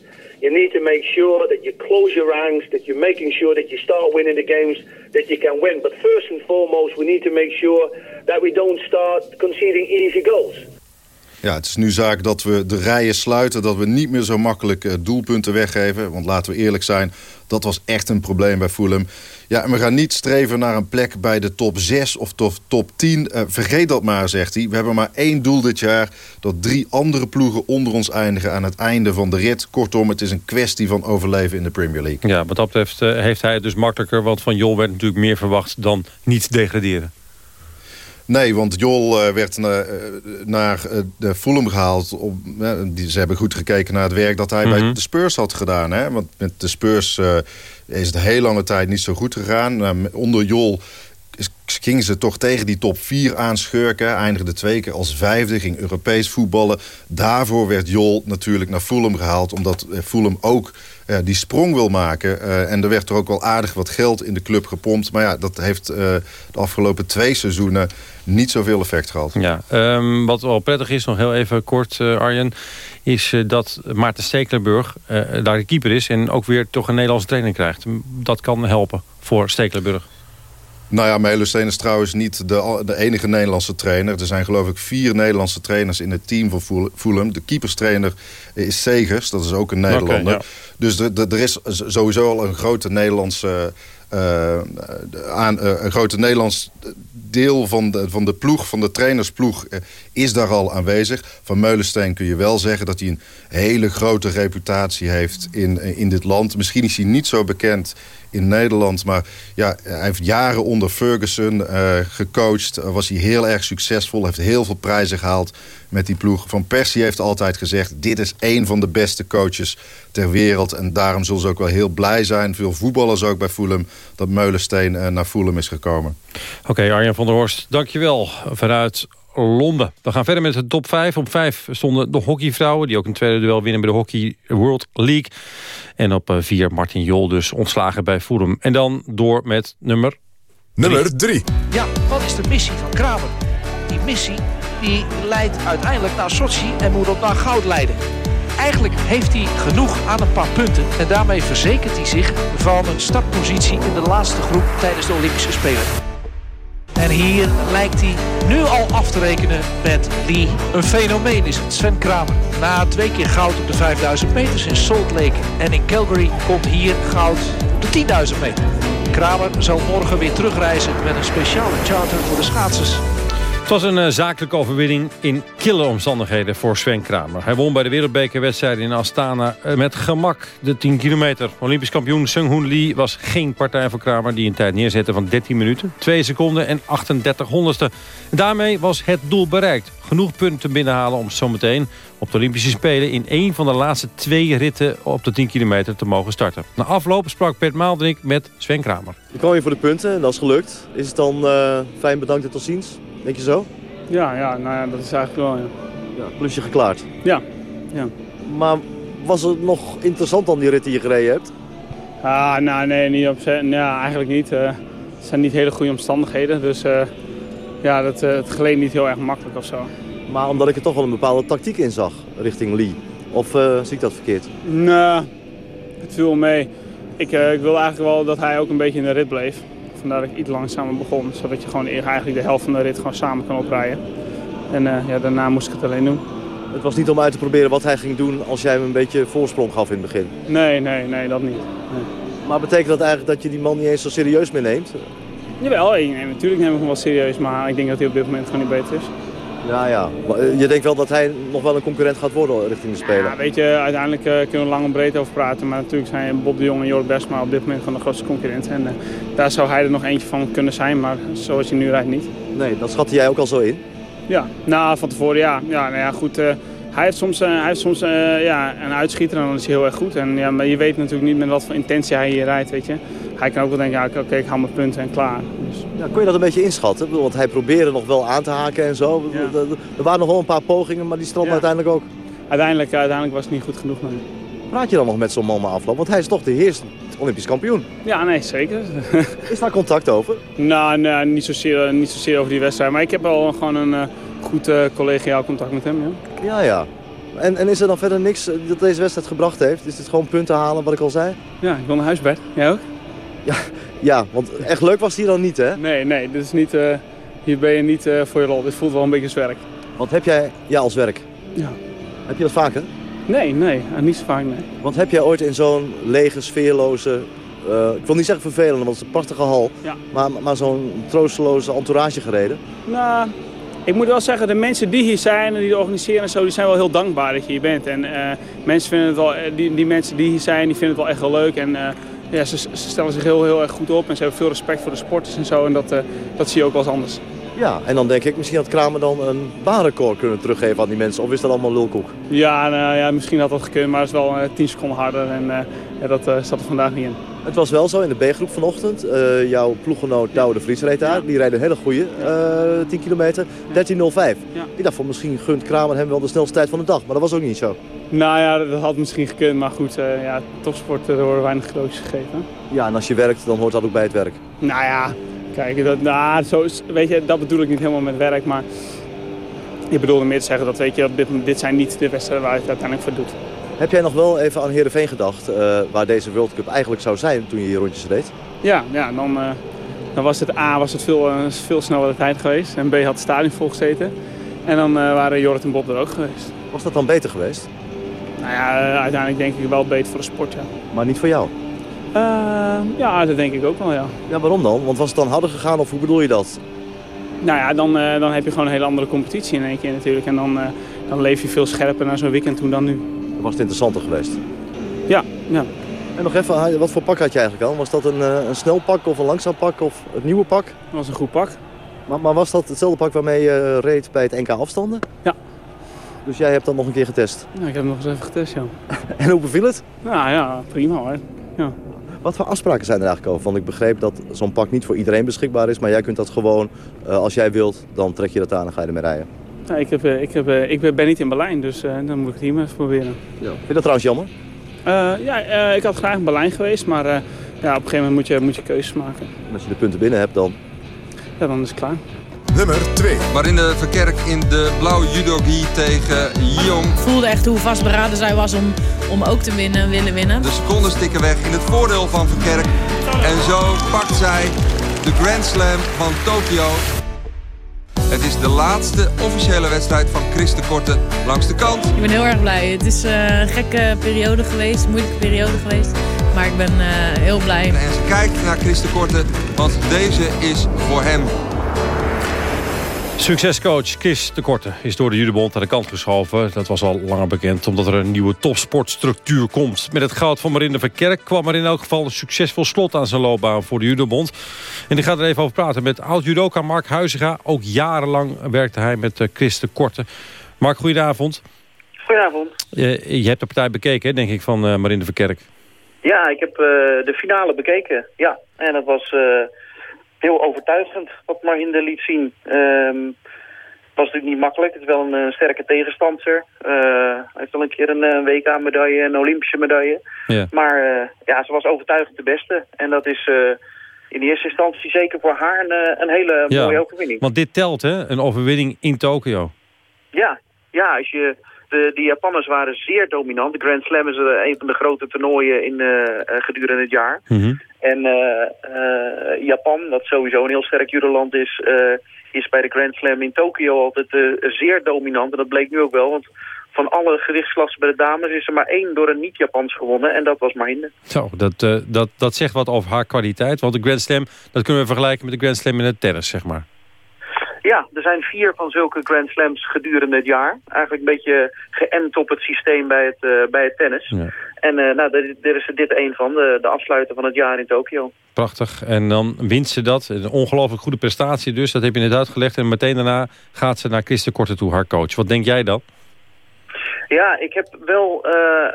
You need to make sure that you close your ranks, that you're making sure that you start winning the games that you can win. But first and foremost, we need to make sure that we don't start conceding easy goals. Ja, het is nu zaak dat we de rijen sluiten. Dat we niet meer zo makkelijk eh, doelpunten weggeven. Want laten we eerlijk zijn, dat was echt een probleem bij Fulham. Ja, en we gaan niet streven naar een plek bij de top 6 of top, top 10. Uh, vergeet dat maar, zegt hij. We hebben maar één doel dit jaar. Dat drie andere ploegen onder ons eindigen aan het einde van de rit. Kortom, het is een kwestie van overleven in de Premier League. Ja, wat dat betreft uh, heeft hij het dus makkelijker. Want van Jol werd natuurlijk meer verwacht dan niet degraderen. Nee, want Jol uh, werd uh, naar uh, de Fulham gehaald. Op, ze hebben goed gekeken naar het werk dat hij mm -hmm. bij de Spurs had gedaan. Hè? Want met de Spurs is het heel lange tijd niet zo goed gegaan. Nou, onder Jol gingen ze toch tegen die top 4 aanschurken. Eindigde twee keer als vijfde, ging Europees voetballen. Daarvoor werd Jol natuurlijk naar Fulham gehaald. Omdat Fulham ook uh, die sprong wil maken. Uh, en er werd er ook wel aardig wat geld in de club gepompt. Maar ja, dat heeft uh, de afgelopen twee seizoenen niet zoveel effect gehad. Ja, um, wat wel prettig is, nog heel even kort Arjen... is dat Maarten Stekelenburg daar de keeper is... en ook weer toch een Nederlandse trainer krijgt. Dat kan helpen voor Stekelenburg. Nou ja, Meulensteen is trouwens niet de, de, enige Nederlandse trainer. Er zijn geloof ik vier Nederlandse trainers in het team van Fulham. De keeperstrainer is Segers, dat is ook een Nederlander. Okay, ja. Dus er is sowieso al een grote Nederlandse... Uh, aan, uh, een grote Nederlands deel van de, van de ploeg, van de trainersploeg, uh, is daar al aanwezig. Van Meulensteen kun je wel zeggen dat hij een hele grote reputatie heeft in, in dit land. Misschien is hij niet zo bekend in Nederland. Maar ja, hij heeft jaren onder Ferguson uh, gecoacht. Uh, was hij heel erg succesvol. Heeft heel veel prijzen gehaald met die ploeg. Van Persie heeft altijd gezegd... dit is één van de beste coaches ter wereld. En daarom zullen ze ook wel heel blij zijn. Veel voetballers ook bij Fulham... dat Meulensteen naar Fulham is gekomen. Oké, okay, Arjen van der Horst, dankjewel. Vanuit Londen. We gaan verder met de top 5. Op 5 stonden de hockeyvrouwen... die ook een tweede duel winnen bij de Hockey World League. En op 4 Martin Jol dus ontslagen bij Fulham. En dan door met nummer... Nummer 3. Ja, wat is de missie van Kramer? Die missie die leidt uiteindelijk naar Sochi en moet op naar goud leiden. Eigenlijk heeft hij genoeg aan een paar punten... en daarmee verzekert hij zich van een startpositie in de laatste groep tijdens de Olympische Spelen. En hier lijkt hij nu al af te rekenen met wie een fenomeen is. Sven Kramer. Na twee keer goud op de 5000 meters in Salt Lake en in Calgary komt hier goud op de 10.000 meter. Kramer zal morgen weer terugreizen met een speciale charter voor de schaatsers. Was een uh, zakelijke overwinning in kille omstandigheden voor Sven Kramer. Hij won bij de wereldbekerwedstrijd in Astana uh, met gemak de 10 kilometer. Olympisch kampioen Sung-Hoon Lee was geen partij voor Kramer... die een tijd neerzette van 13 minuten, 2 seconden en 38 honderdste. Daarmee was het doel bereikt. Genoeg punten binnenhalen om zometeen op de Olympische Spelen... in één van de laatste twee ritten op de 10 kilometer te mogen starten. Na afloop sprak Bert Maalderink met Sven Kramer. Ik kwam hier voor de punten en dat is gelukt. Is het dan uh, fijn bedankt en tot ziens? Denk je zo? Ja, ja, nou ja, dat is eigenlijk wel, ja. ja plusje geklaard? Ja, ja. Maar was het nog interessant dan die rit die je gereden hebt? Ah, nou nee, niet op ja, eigenlijk niet. Uh, het zijn niet hele goede omstandigheden, dus uh, ja, dat, uh, het gleed niet heel erg makkelijk of zo. Maar omdat ik er toch wel een bepaalde tactiek in zag richting Lee. Of zie ik dat verkeerd? Nee, het viel mee. Ik, ik wil eigenlijk wel dat hij ook een beetje in de rit bleef. Vandaar dat ik iets langzamer begon. Zodat je gewoon eigenlijk de helft van de rit gewoon samen kan oprijden. En ja, daarna moest ik het alleen doen. Het was niet om uit te proberen wat hij ging doen als jij hem een beetje voorsprong gaf in het begin? Nee, nee, nee, dat niet. Nee. Maar betekent dat eigenlijk dat je die man niet eens zo serieus meer neemt? Jawel, ik neem, natuurlijk neem ik hem wel serieus. Maar ik denk dat hij op dit moment gewoon niet beter is. Ja, ja. Je denkt wel dat hij nog wel een concurrent gaat worden richting de Spelen? Ja, weet je, uiteindelijk uh, kunnen we lang en breed over praten. Maar natuurlijk zijn Bob de Jong en Jorrit Besma op dit moment gewoon de grootste concurrent. En uh, daar zou hij er nog eentje van kunnen zijn, maar zoals hij nu rijdt niet. Nee, dat schatte jij ook al zo in? Ja, nou, van tevoren ja. Ja, nou ja, goed. Uh, hij heeft soms, hij heeft soms ja, een uitschieter en dan is hij heel erg goed. En, ja, maar je weet natuurlijk niet met wat voor intentie hij hier rijdt, weet je. Hij kan ook wel denken, ja, oké, okay, ik haal mijn punten en klaar. Dus. Ja, kon je dat een beetje inschatten? Want hij probeerde nog wel aan te haken en zo. Ja. Er waren nog wel een paar pogingen, maar die stranden ja. uiteindelijk ook. Uiteindelijk, uiteindelijk was het niet goed genoeg. Nee. Praat je dan nog met zo'n man na afloop? Want hij is toch de eerste Olympisch kampioen. Ja, nee, zeker. is daar contact over? Nou, nee, niet, zozeer, niet zozeer over die wedstrijd. Maar ik heb wel gewoon een uh, goed uh, collegiaal contact met hem, ja. Ja, ja. En, en is er dan verder niks eh, dat deze wedstrijd gebracht heeft? Is dit gewoon punten halen, wat ik al zei? Ja, ik wil naar huis, Bert. Jij ook? Ja, ja want echt leuk was het hier dan niet, hè? Nee, nee, dit is niet, eh, hier ben je niet eh, voor je rol. Dit voelt wel een beetje als werk. Want heb jij, ja, als werk? Ja. Heb je dat vaker? Nee, nee, niet zo vaak, nee. Want heb jij ooit in zo'n lege, sfeerloze, ik wil niet zeggen vervelende, want het is een prachtige hal, Ja. maar, maar zo'n troosteloze entourage gereden? Nou, ik moet wel zeggen, de mensen die hier zijn en die het organiseren en zo, die zijn wel heel dankbaar dat je hier bent. En eh, mensen vinden het wel, eh, die, die mensen die hier zijn, die vinden het wel echt heel leuk. En eh, ja, ze, ze stellen zich heel, heel erg goed op en ze hebben veel respect voor de sporters en zo. En dat, dat zie je ook wel eens anders. Ja, en dan denk ik, misschien had Kramer dan een baanrecord kunnen teruggeven aan die mensen. Of is dat allemaal lulkoek? Ja, nou, ja, misschien had dat gekund, maar het is wel eh, 10 seconden harder. En ja, dat zat er vandaag niet in. Het was wel zo in de B-groep vanochtend. Eh, jouw ploeggenoot Douwe de Vries reed daar. Die reed een hele goede eh 10 kilometer. 13.05. Ik dacht van misschien gunt Kramer hem wel de snelste tijd van de dag. Maar dat was ook niet zo. Nou ja, dat had misschien gekund, maar goed, eh, ja, topsport, er worden weinig cadeautjes gegeven. Ja, en als je werkt, dan hoort dat ook bij het werk. Nou ja, kijk, dat, nou, zo weet je, dat bedoel ik niet helemaal met werk, maar ik bedoelde meer te zeggen dat, weet je, dit zijn niet de wedstrijden waar je het uiteindelijk voor doet. Heb jij nog wel even aan Heerenveen gedacht, eh, waar deze World Cup eigenlijk zou zijn toen je hier rondjes reed? Ja, ja dan, eh, dan was het A, was het veel, eh, veel snellere tijd geweest en B had het stadion vol gezeten. En dan waren Jorrit en Bob er ook geweest. Was dat dan beter geweest? Nou ja, uiteindelijk denk ik wel beter voor de sport, ja. Maar niet voor jou? Eh, ja, dat denk ik ook wel, ja. Ja, waarom dan? Want was het dan harder gegaan of hoe bedoel je dat? Nou ja, dan, dan heb je gewoon een hele andere competitie in één keer natuurlijk. En dan, dan leef je veel scherper naar zo'n weekend toe dan nu. Was het interessanter geweest. Ja, ja. En nog even, wat voor pak had je eigenlijk aan? Was dat een, eh, een snel pak of een langzaam pak of het nieuwe pak? Dat was een goed pak. Maar, maar was dat hetzelfde pak waarmee je reed bij het NK afstanden? Ja. Dus jij hebt dat nog een keer getest? Nou, ik heb hem nog eens even getest, ja. En hoe beviel het? Nou ja, prima hoor. Ja. Wat voor afspraken zijn er eigenlijk over? Want ik begreep dat zo'n pak niet voor iedereen beschikbaar is. Maar jij kunt dat gewoon, eh, als jij wilt, dan trek je dat aan en ga je ermee rijden. Nou, ik, heb, eh, ik, heb, eh, ik ben niet in Berlijn, dus eh, dan moet ik het hier maar even proberen. Ja. Vind je dat trouwens jammer? Eh, ja, eh, ik had graag in Berlijn geweest, maar eh, ja, op een gegeven moment moet je, moet je keuzes maken. En als je de punten binnen hebt, dan... Ja, dan is het klaar. Nummer 2. Waarin de Verkerk in de blauwe judogi tegen Jong. Ik voelde echt hoe vastberaden zij was om, om ook te winnen, willen winnen. De seconden stikken weg in het voordeel van Verkerk. En zo pakt zij de Grand Slam van Tokio. Het is de laatste officiële wedstrijd van Chris de Korte langs de kant. Ik ben heel erg blij. Het is eh, een gekke periode geweest, een moeilijke periode geweest. Maar ik ben eh, heel blij. En ze kijkt naar Chris de Korte, want deze is voor hem. Succescoach Chris de Korte is door de judebond aan de kant geschoven. Dat was al langer bekend, omdat er een nieuwe topsportstructuur komt. Met het goud van Marinde Verkerk kwam er in elk geval een succesvol slot aan zijn loopbaan voor de judebond. En die gaat er even over praten met oud-judoka Mark Huizinga. Ook jarenlang werkte hij met eh, Chris de Korte. Mark, goedenavond. Goedenavond. Je, je hebt de partij bekeken, denk ik, van uh, Marinde Verkerk. Ja, ik heb uh, de finale bekeken. Ja, en dat was uh, heel overtuigend wat Marinde liet zien. Um, het was natuurlijk niet makkelijk. Het is wel een uh, sterke tegenstander. hij heeft al een keer een WK-medaille, een Olympische medaille. Ja. Maar ja, ze was overtuigend de beste. En dat is in eerste instantie zeker voor haar een, een hele ja, mooie overwinning. Want dit telt, hè? Een overwinning in Tokio. Ja, ja als je... De, de Japanners waren zeer dominant. De Grand Slam is een van de grote toernooien in, uh, gedurende het jaar. Mm -hmm. En uh, Japan, dat sowieso een heel sterk judoland is, is bij de Grand Slam in Tokio altijd zeer dominant. En dat bleek nu ook wel, want van alle gewichtsklassen bij de dames is er maar één door een niet-Japans gewonnen. En dat was Mahinde. Zo, dat, dat, dat zegt wat over haar kwaliteit. Want de Grand Slam, dat kunnen we vergelijken met de Grand Slam in het tennis, zeg maar. Ja, er zijn vier van zulke Grand Slams gedurende het jaar. Eigenlijk een beetje geënt op het systeem bij het, uh, bij het tennis. Ja. En uh, nou, er is dit een van, de, de afsluiter van het jaar in Tokio. Prachtig. En dan wint ze dat. Een ongelooflijk goede prestatie dus. Dat heb je net uitgelegd. En meteen daarna gaat ze naar Christen Korte toe, haar coach. Wat denk jij dan? Ja, ik heb wel... Uh,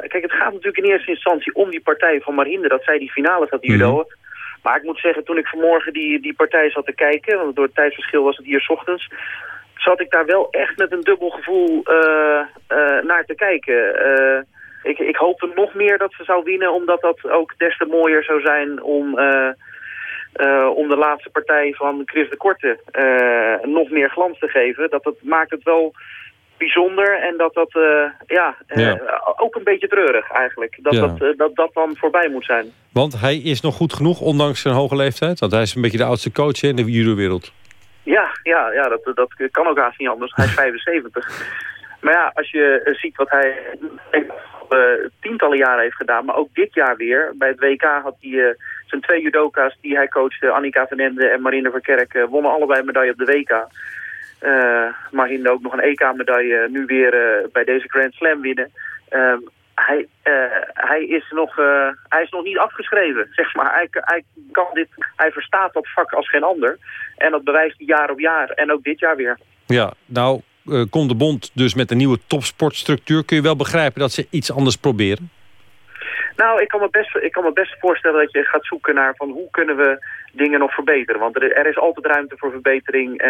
kijk, het gaat natuurlijk in eerste instantie om die partij van Marinde. Dat zij die finale gaat judoën. Mm -hmm. Maar ik moet zeggen, toen ik vanmorgen die, die partij zat te kijken... want door het tijdsverschil was het hier ochtends... zat ik daar wel echt met een dubbel gevoel uh, uh, naar te kijken. Uh, ik, ik hoopte nog meer dat ze zou winnen... omdat dat ook des te mooier zou zijn om... om de laatste partij van Chris de Korte nog meer glans te geven. Dat, dat maakt het wel bijzonder en dat dat, eh, ja, eh, Ja. ook een beetje treurig eigenlijk. Dat, Ja. dat, eh, dat dat dan voorbij moet zijn. Want hij is nog goed genoeg, ondanks zijn hoge leeftijd. Want hij is een beetje de oudste coach in de judo-wereld. Ja, ja, ja dat, dat kan ook haast niet anders. Hij is 75. Maar ja, als je ziet wat hij tientallen jaren heeft gedaan, maar ook dit jaar weer. Bij het WK had hij zijn twee judoka's die hij coachte, Annika van Ende en Marine Verkerk, wonnen allebei een medaille op de WK. Eh Marine ook nog een EK-medaille, nu weer eh, bij deze Grand Slam winnen. Ehm, hij, eh, hij, is nog, hij is nog niet afgeschreven, zeg maar. Hij, hij, kan dit, hij verstaat dat vak als geen ander. En dat bewijst hij jaar op jaar. En ook dit jaar weer. Ja, nou eh, komt de bond dus met een nieuwe topsportstructuur. Kun je wel begrijpen dat ze iets anders proberen? Nou, ik kan, me best, ik kan me best voorstellen dat je gaat zoeken naar van hoe kunnen we dingen nog verbeteren. Want er, er is altijd ruimte voor verbetering.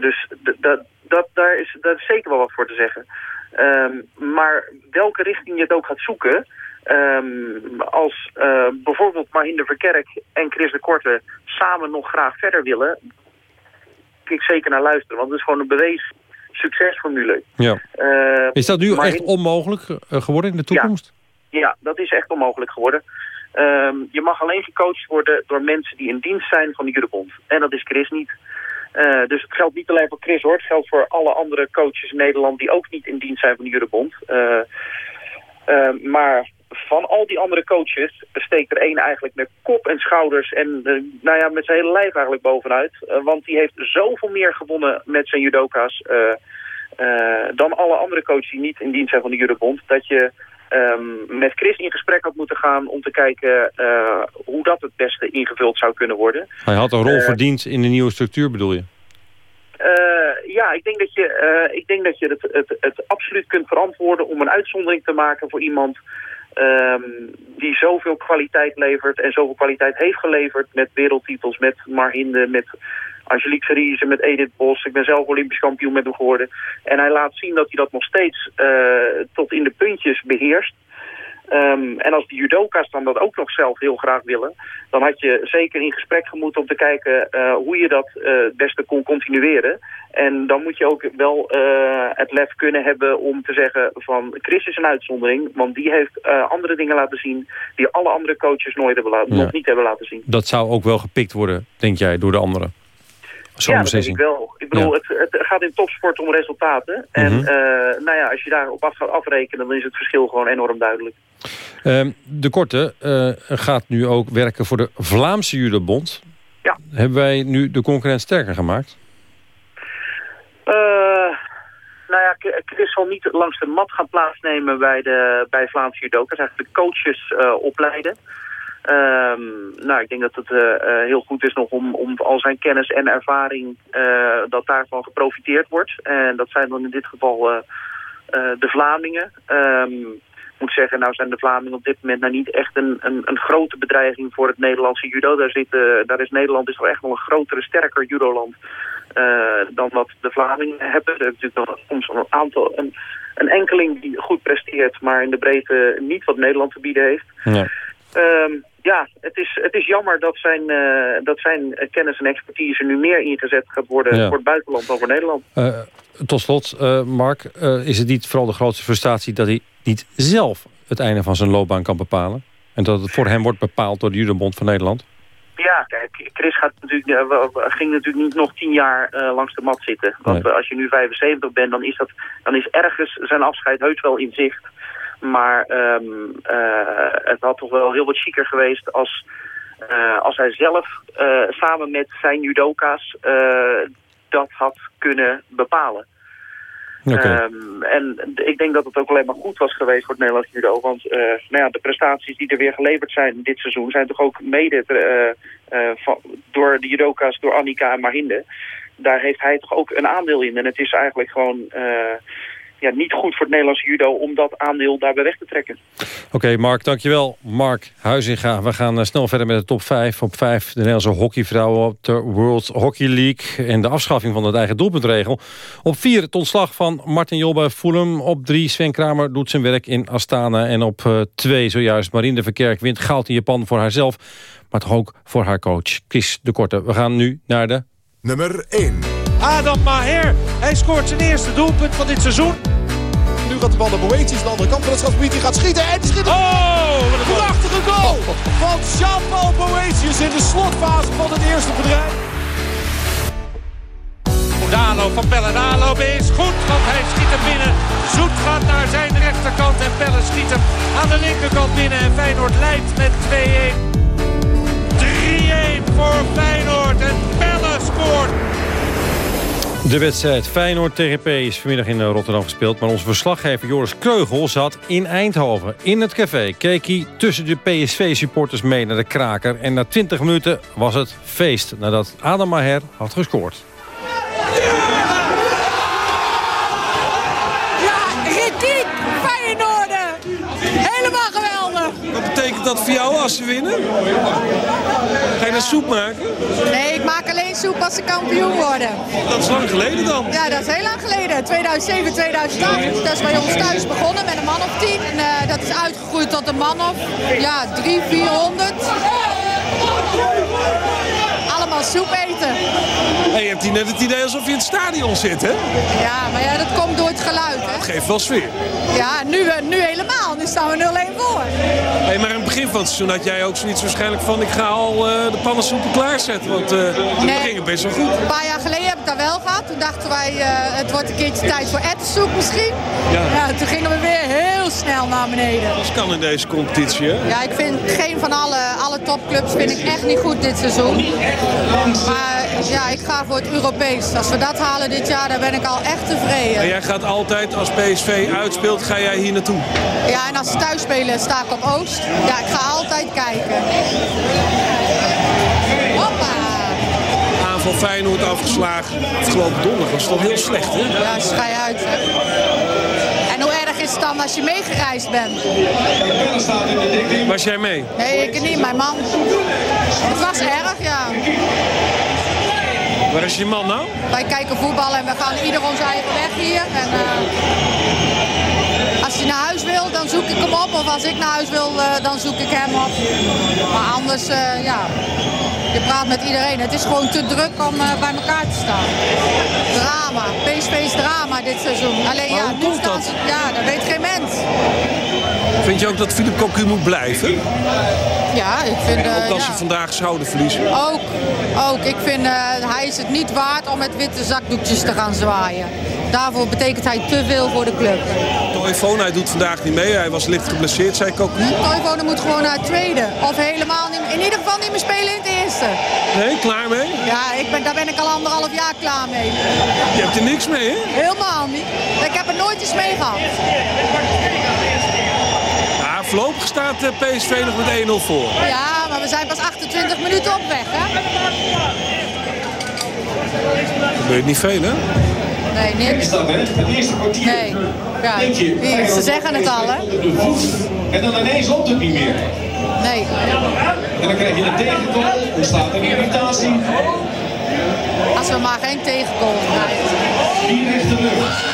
Dus dat, dat, daar, is, daar is zeker wel wat voor te zeggen. Ehm, maar welke richting je het ook gaat zoeken... ehm, als eh, bijvoorbeeld Mahinder Verkerk en Chris de Korte samen nog graag verder willen... ik zeker naar luisteren, want het is gewoon een bewezen succesformule. Ja. Eh, Is dat nu echt in- onmogelijk eh, geworden in de toekomst? ja, dat is echt onmogelijk geworden. Ehm, je mag alleen gecoacht worden door mensen die in dienst zijn van de Judebond. En dat is Chris niet. Eh, dus het geldt niet alleen voor Chris hoor. Het geldt voor alle andere coaches in Nederland die ook niet in dienst zijn van de Judebond. Eh, eh, maar van al die andere coaches steekt er één eigenlijk met kop en schouders en nou ja, met zijn hele lijf eigenlijk bovenuit. Want die heeft zoveel meer gewonnen met zijn judoka's dan alle andere coaches die niet in dienst zijn van de Judebond. Dat je ehm, met Chris in gesprek had moeten gaan om te kijken eh, hoe dat het beste ingevuld zou kunnen worden. Hij had een rol Eh, verdiend in de nieuwe structuur, bedoel je? eh, ja, ik denk dat je, ik denk dat je het, het, het absoluut kunt verantwoorden om een uitzondering te maken voor iemand ehm, die zoveel kwaliteit levert en zoveel kwaliteit heeft geleverd met wereldtitels, met Marhinde, met Angelique Verriese, met Edith Bos. Ik ben zelf Olympisch kampioen met hem geworden. En hij laat zien dat hij dat nog steeds eh, tot in de puntjes beheerst. Ehm, en als de judoka's dan dat ook nog zelf heel graag willen... dan had je zeker in gesprek gemoeten om te kijken eh, hoe je dat eh, het beste kon continueren. En dan moet je ook wel het lef kunnen hebben om te zeggen van... Chris is een uitzondering, want die heeft andere dingen laten zien... die alle andere coaches nooit hebben laten, Ja. nog niet hebben laten zien. Dat zou ook wel gepikt worden, denk jij, door de anderen? Zo'n ja, denk ik wel. Ik bedoel, Ja. het, het gaat in topsport om resultaten. En Mhm. eh, nou ja, als je daarop af gaat afrekenen, dan is het verschil gewoon enorm duidelijk. Ehm, de Korte eh, gaat nu ook werken voor de Vlaamse Judobond. Ja. Hebben wij nu de concurrent sterker gemaakt? Eh, nou ja, Chris zal niet langs de mat gaan plaatsnemen bij, de, bij Vlaamse judoka's. Eigenlijk de coaches opleiden. Ehm, nou, ik denk dat het eh, eh, heel goed is nog om, om al zijn kennis en ervaring, eh, dat daarvan geprofiteerd wordt. En dat zijn dan in dit geval de Vlamingen. Ehm, ik moet zeggen, nou zijn de Vlamingen op dit moment nou niet echt een, een, een grote bedreiging voor het Nederlandse judo. Daar, zit, daar is Nederland is toch echt wel een grotere, sterker judoland dan wat de Vlamingen hebben. Er is natuurlijk nog soms een aantal, een, een enkeling die goed presteert, maar in de breedte niet wat Nederland te bieden heeft. Ja. Ehm, ja, het is, het is jammer dat zijn, eh, dat zijn kennis en expertise nu meer ingezet gaat worden Ja. voor het buitenland dan voor Nederland. Eh, tot slot, eh, Mark, is het niet vooral de grootste frustratie... dat hij niet zelf het einde van zijn loopbaan kan bepalen? En dat het voor hem wordt bepaald door de Judobond van Nederland? Ja, kijk, Chris gaat natuurlijk, ging natuurlijk niet nog tien jaar langs de mat zitten. Want Nee. als je nu 75 bent, dan is, dat, dan is ergens zijn afscheid heus wel in zicht. Maar ehm, eh, het had toch wel heel wat chiquer geweest als, eh, als hij zelf eh, samen met zijn judoka's dat had kunnen bepalen. Ehm, en ik denk dat het ook alleen maar goed was geweest voor het Nederlands judo. Want nou ja, de prestaties die er weer geleverd zijn dit seizoen... zijn toch ook mede van, door de judoka's, door Annika en Marhinde. Daar heeft hij toch ook een aandeel in. En het is eigenlijk gewoon ja, niet goed voor het Nederlandse judo... om dat aandeel daarbij weg te trekken. Oké, Mark, dankjewel. Mark Huizinga. We gaan eh, snel verder met de top 5. Op 5 de Nederlandse hockeyvrouwen op de World Hockey League... en de afschaffing van het eigen doelpuntregel. Op 4 het ontslag van Martin Jol bij Fulham. Op 3 Sven Kramer doet zijn werk in Astana. En op 2 zojuist Marine de Verkerk wint goud in Japan voor haarzelf... maar toch ook voor haar coach Chris de Korte. We gaan nu naar de... Nummer 1. Adam Maher. Hij scoort zijn eerste doelpunt van dit seizoen. Nu gaat de bal naar Boetius, de andere kant van het strafgebied. Die gaat schieten en schiet. Oh, wat een prachtige goal van Jean-Paul Boetius in de slotfase van het eerste bedrijf. Dalo van Pelle. De aanloop is goed, want hij schiet hem binnen. Zoet gaat naar zijn rechterkant en Pelle schiet hem aan de linkerkant binnen. En Feyenoord leidt met 2-1. 3-1 voor Feyenoord en Pelle scoort. De wedstrijd Feyenoord TGP is vanmiddag in Rotterdam gespeeld... maar onze verslaggever Joris Kreugel zat in Eindhoven. In het café keek hij tussen de PSV-supporters mee naar de kraker... en na 20 minuten was het feest nadat Adam Maher had gescoord. Dat voor jou als ze winnen? Ga je een soep maken? Nee, ik maak alleen soep als ze kampioen worden. Dat is lang geleden dan. Ja, dat is heel lang geleden. 2007, 2008. Dat is bij ons thuis begonnen met een man of 10. En eh, dat is uitgegroeid tot een man of ja, 3, 400. Allemaal soep eten. Hey, je hebt hier net het idee alsof je in het stadion zit, hè? Ja, maar ja, dat komt geeft wel sfeer. Ja, nu, eh, nu helemaal. Nu staan we 0-1 voor. Hey, maar in het begin van het seizoen had jij ook zoiets waarschijnlijk van... ik ga al eh, de pannensoepen klaarzetten, want uh, Nee. ging het best wel goed. Een paar jaar geleden heb ik dat wel gehad. Toen dachten wij, eh, het wordt een keertje tijd voor ettensoep misschien. Ja. toen gingen we weer heel snel naar beneden. Dat kan in deze competitie, hè? Ja, ik vind geen van alle, alle topclubs vind ik echt niet goed dit seizoen. Maar ja, ik ga voor het Europees. Als we dat halen dit jaar, dan ben ik al echt tevreden. En jij gaat altijd, als PSV uitspeelt, ga jij hier naartoe. Ja, en als ze thuis spelen sta ik op Oost. Ja, ik ga altijd kijken. Hoppa! Aanval Feyenoord afgeslagen. Afgelopen donderdag was het toch heel slecht, hè? Ja, schij uit. En hoe erg is het dan als je meegereisd bent? Was jij mee? Nee, ik niet, mijn man. Het was erg, ja. Waar is je man nou? Wij kijken voetbal en we gaan ieder onze eigen weg hier. En, eh, als hij naar huis wil, dan zoek ik hem op. Of als ik naar huis wil, eh, dan zoek ik hem op. Maar anders, eh, ja, je praat met iedereen. Het is gewoon te druk om bij elkaar te staan. Drama. PSV's drama dit seizoen. Alleen ja, nu staan dat? ze... Ja, dat weet geen mens. Vind je ook dat Philip Cocu moet blijven? Ja, ik vind... eh, ook als ja. je vandaag zouden verliezen. Ook, ook. Ik vind, eh, hij is het niet waard om met witte zakdoekjes te gaan zwaaien. Daarvoor betekent hij te veel voor de club. Toyfone, hij doet vandaag niet mee. Hij was licht geblesseerd, zei Cocu. Toivonen moet gewoon naar het tweede. Of helemaal niet, in ieder geval niet meer spelen in het eerste. Nee, klaar mee? Ja, ik ben, daar ben ik al anderhalf jaar klaar mee. Je hebt er niks mee, hè? Helemaal niet. Ik heb er nooit eens mee gehad. Voorlopig staat eh, PSV nog met 1-0 voor. Ja, maar we zijn pas 28 minuten op weg, hè? Gebeurt niet veel, hè? Nee, niks. Nee. Ja, hier, ze zeggen het al, hè? En dan ineens loopt het niet meer. Nee. En dan krijg je een tegengoal, ontstaat er irritatie. Als we maar geen tegengoal krijgen. Die rechterrug. De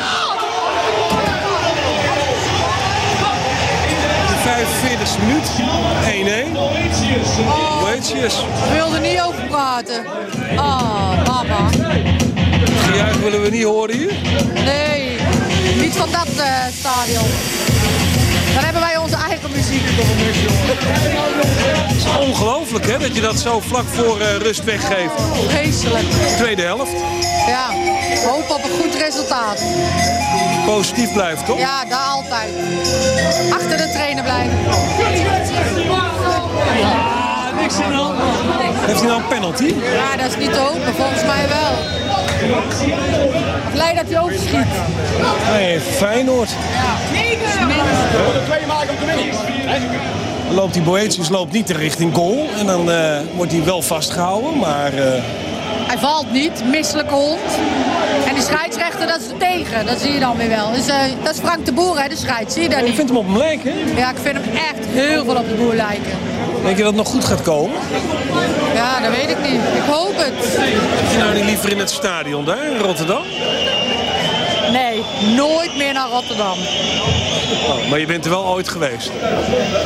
45e minuut. 1-1. Boetius. We wilden niet over praten. Oh, mama. Gejuich willen we niet horen hier. Nee, niet van dat eh, stadion. Dan hebben wij onze eigen muziek. Het is ongelooflijk, hè? Dat je dat zo vlak voor eh, rust weggeeft. Vreselijk. Tweede helft. Ja, hoop op een goed resultaat. Positief blijven, toch? Ja, daar altijd. Achter de trainer blijven. niks in de hand. Heeft hij nou een penalty? Ja, dat is niet te hopen. Volgens mij wel. Blij dat hij overschiet. Nee, Feyenoord. Dan loopt die Boetius loopt niet richting goal. En dan eh, wordt hij wel vastgehouden, maar... eh, Hij valt niet, misselijke hond. En de scheidsrechter, dat is er tegen. Dat zie je dan weer wel. Dus, eh, dat is Frank de Boer, hè, de scheids. Zie je dat niet? Je vindt hem op hem lijken? Ja, ik vind hem echt heel veel op de Boer lijken. Denk je dat het nog goed gaat komen? Ja, dat weet ik niet. Ik hoop het. Heb je nou niet liever in het stadion daar in Rotterdam? Nee. nooit meer naar Rotterdam. Oh, maar je bent er wel ooit geweest?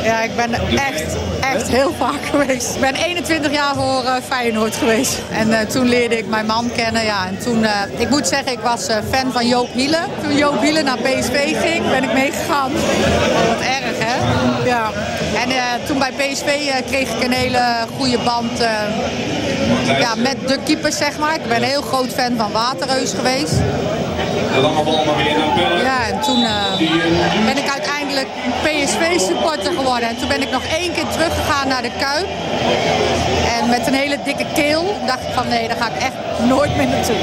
Ja, ik ben echt, echt heel vaak geweest. Ik ben 21 jaar voor uh, Feyenoord geweest. En uh, toen leerde ik mijn man kennen. Ja, en toen, uh, ik moet zeggen, ik was fan van Joop Hielen. Toen Joop Hielen naar PSV ging, ben ik meegegaan. Wat erg, hè? Ja. En toen bij PSV kreeg ik een hele goede band ja, met de keepers, zeg maar. Ik ben een heel groot fan van Waterreus geweest. De lange bal maar weer naar Ja, en toen uh, ben ik uiteindelijk PSV-supporter geworden. En toen ben ik nog één keer teruggegaan naar de Kuip. En met een hele dikke keel dacht ik van nee, daar ga ik echt nooit meer naartoe.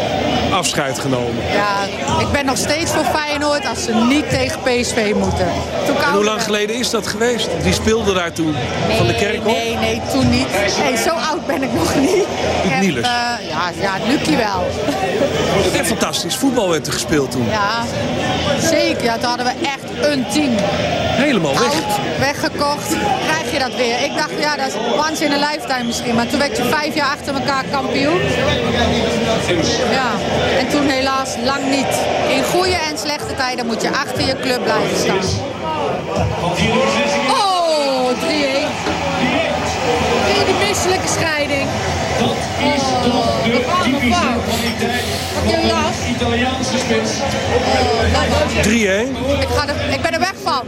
Afscheid genomen. Ja, ik ben nog steeds voor Feyenoord als ze niet tegen PSV moeten. Toen en hoe lang geleden is dat geweest? Die speelde daar toen van de kerk Nee, nee, toen niet. Hey, zo oud ben ik nog niet. Ik? Uh, ja, ja, Lucky wel. En fantastisch voetbal werd er gespeeld toen. Ja, zeker. Ja, toen hadden we echt een team. Helemaal weg. Oud, weggekocht. Krijg je dat weer. Ik dacht, ja, dat is once in een lifetime misschien. Maar toen werd je vijf jaar achter elkaar kampioen. Ja, en toen helaas lang niet. In goede en slechte tijden moet je achter je club blijven staan. Oh, 3-1. Die misselijke scheiding. Dat is toch de typische kwaliteit van Italiaanse spits. 3-1. Ik, ik ben er weg van.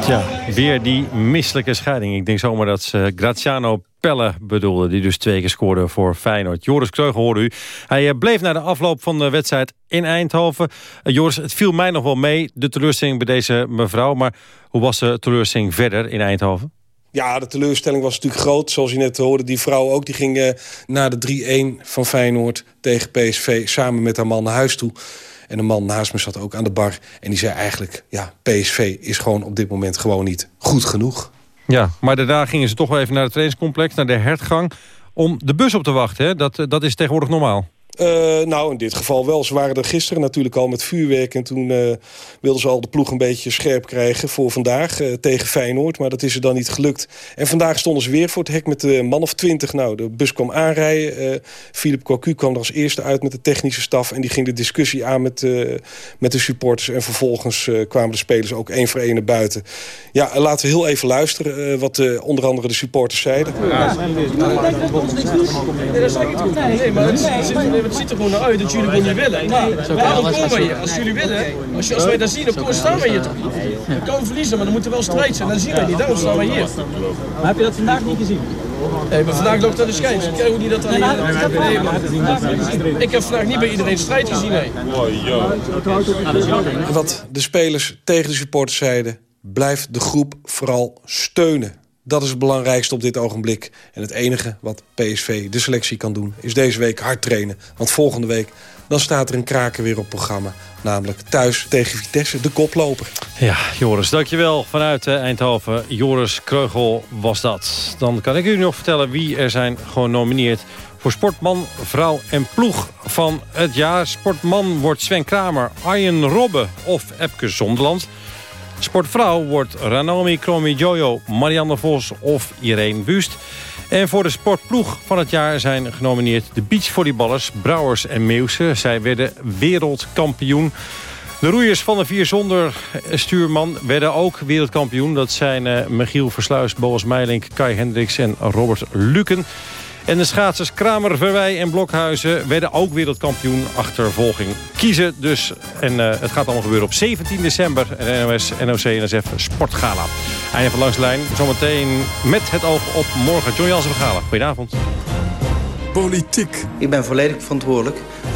Tja, weer die misselijke scheiding. Ik denk zomaar dat ze Graziano Pelle bedoelde... die dus twee keer scoorde voor Feyenoord. Joris Kreugel hoorde u. Hij eh, bleef na de afloop van de wedstrijd in Eindhoven. Eh, Joris, het viel mij nog wel mee, de teleurstelling bij deze mevrouw. Maar hoe was de teleurstelling verder in Eindhoven? Ja, de teleurstelling was natuurlijk groot. Zoals je net hoorde, die vrouw ook. Die ging uh, na de 3-1 van Feyenoord tegen PSV... samen met haar man naar huis toe. En een man naast me zat ook aan de bar. En die zei eigenlijk, ja, PSV is gewoon op dit moment gewoon niet goed genoeg. Ja, maar daarna gingen ze toch wel even naar het trainingscomplex, naar de hertgang... om de bus op te wachten. Dat, dat is tegenwoordig normaal. Uh, nou, in dit geval wel. Ze waren er gisteren natuurlijk al met vuurwerk... en toen uh, wilden ze al de ploeg een beetje scherp krijgen voor vandaag uh, tegen Feyenoord. Maar dat is er dan niet gelukt. En vandaag stonden ze weer voor het hek met de man of twintig. Nou, de bus kwam aanrijden. Philip Cocu kwam er als eerste uit met de technische staf... en die ging de discussie aan met, met de supporters. En vervolgens kwamen de spelers ook één voor één naar buiten. Ja, laten we heel even luisteren wat onder andere de supporters zeiden. Ja, het ziet er gewoon naar uit dat jullie gewoon niet willen. Waarom komen we hier? Als jullie willen, als, als wij dat zien, dan staan wij hier toch. We kunnen verliezen, maar dan moet er wel strijd zijn. Dan zien wij niet, daarom staan wij hier. Maar heb je dat vandaag niet gezien? Nee, maar vandaag loopt dat de schijns. Ik krijg hoe die dat dan... Ik heb vandaag niet bij iedereen strijd gezien, nee. Wat de spelers tegen de supporters zeiden... blijf de groep vooral steunen. Dat is het belangrijkste op dit ogenblik. En het enige wat PSV, de selectie, kan doen... is deze week hard trainen. Want volgende week dan staat er een kraker weer op programma. Namelijk thuis tegen Vitesse, de koploper. Ja, Joris, dankjewel vanuit eh, Eindhoven. Joris Kreugel was dat. Dan kan ik u nog vertellen wie er zijn genomineerd... voor Sportman, Vrouw en Ploeg van het jaar. Sportman wordt Sven Kramer, Arjen Robbe of Epke Zonderland... Sportvrouw wordt Ranomi Kromowidjojo, Marianne Vos of Irene Wust. En voor de sportploeg van het jaar zijn genomineerd de beachvolleyballers Brouwers en Meeuwse. Zij werden wereldkampioen. De roeiers van de vier zonder stuurman werden ook wereldkampioen. Dat zijn uh, Michiel Versluis, Boas Meilink, Kai Hendricks en Robert Luken. En de schaatsers Kramer, Verwij en Blokhuizen werden ook wereldkampioen achtervolging. Kiezen dus. En uh, het gaat allemaal gebeuren op 17 december. En NOS, NOC, NSF Sportgala. Einde van langs de lijn. Zometeen met het oog op morgen. John Jansen Gala. Goedenavond. Politiek. Ik ben volledig verantwoordelijk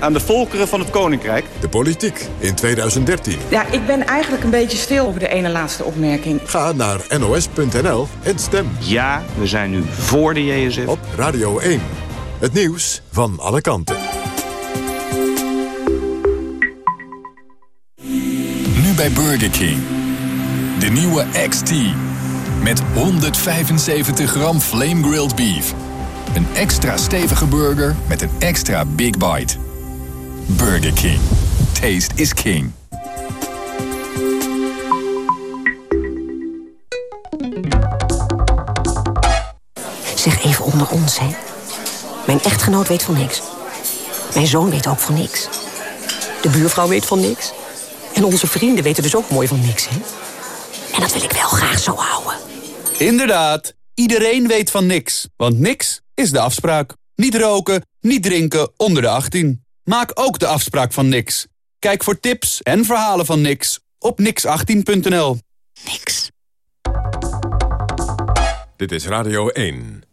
aan de volkeren van het Koninkrijk. De politiek in 2013. Ja, ik ben eigenlijk een beetje stil over de ene laatste opmerking. Ga naar nos.nl en stem. Ja, we zijn nu voor de JSF. Op Radio 1. Het nieuws van alle kanten. Nu bij Burger King. De nieuwe XT. Met 175 gram flame grilled beef. Een extra stevige burger met een extra big bite. Burger King. Taste is king. Zeg even onder ons, hè. Mijn echtgenoot weet van niks. Mijn zoon weet ook van niks. De buurvrouw weet van niks. En onze vrienden weten dus ook mooi van niks, hè. En dat wil ik wel graag zo houden. Inderdaad, iedereen weet van niks. Want niks is de afspraak. Niet roken, niet drinken onder de 18. Maak ook de afspraak van niks. Kijk voor tips en verhalen van niks op nix18.nl. Niks. Dit is Radio 1.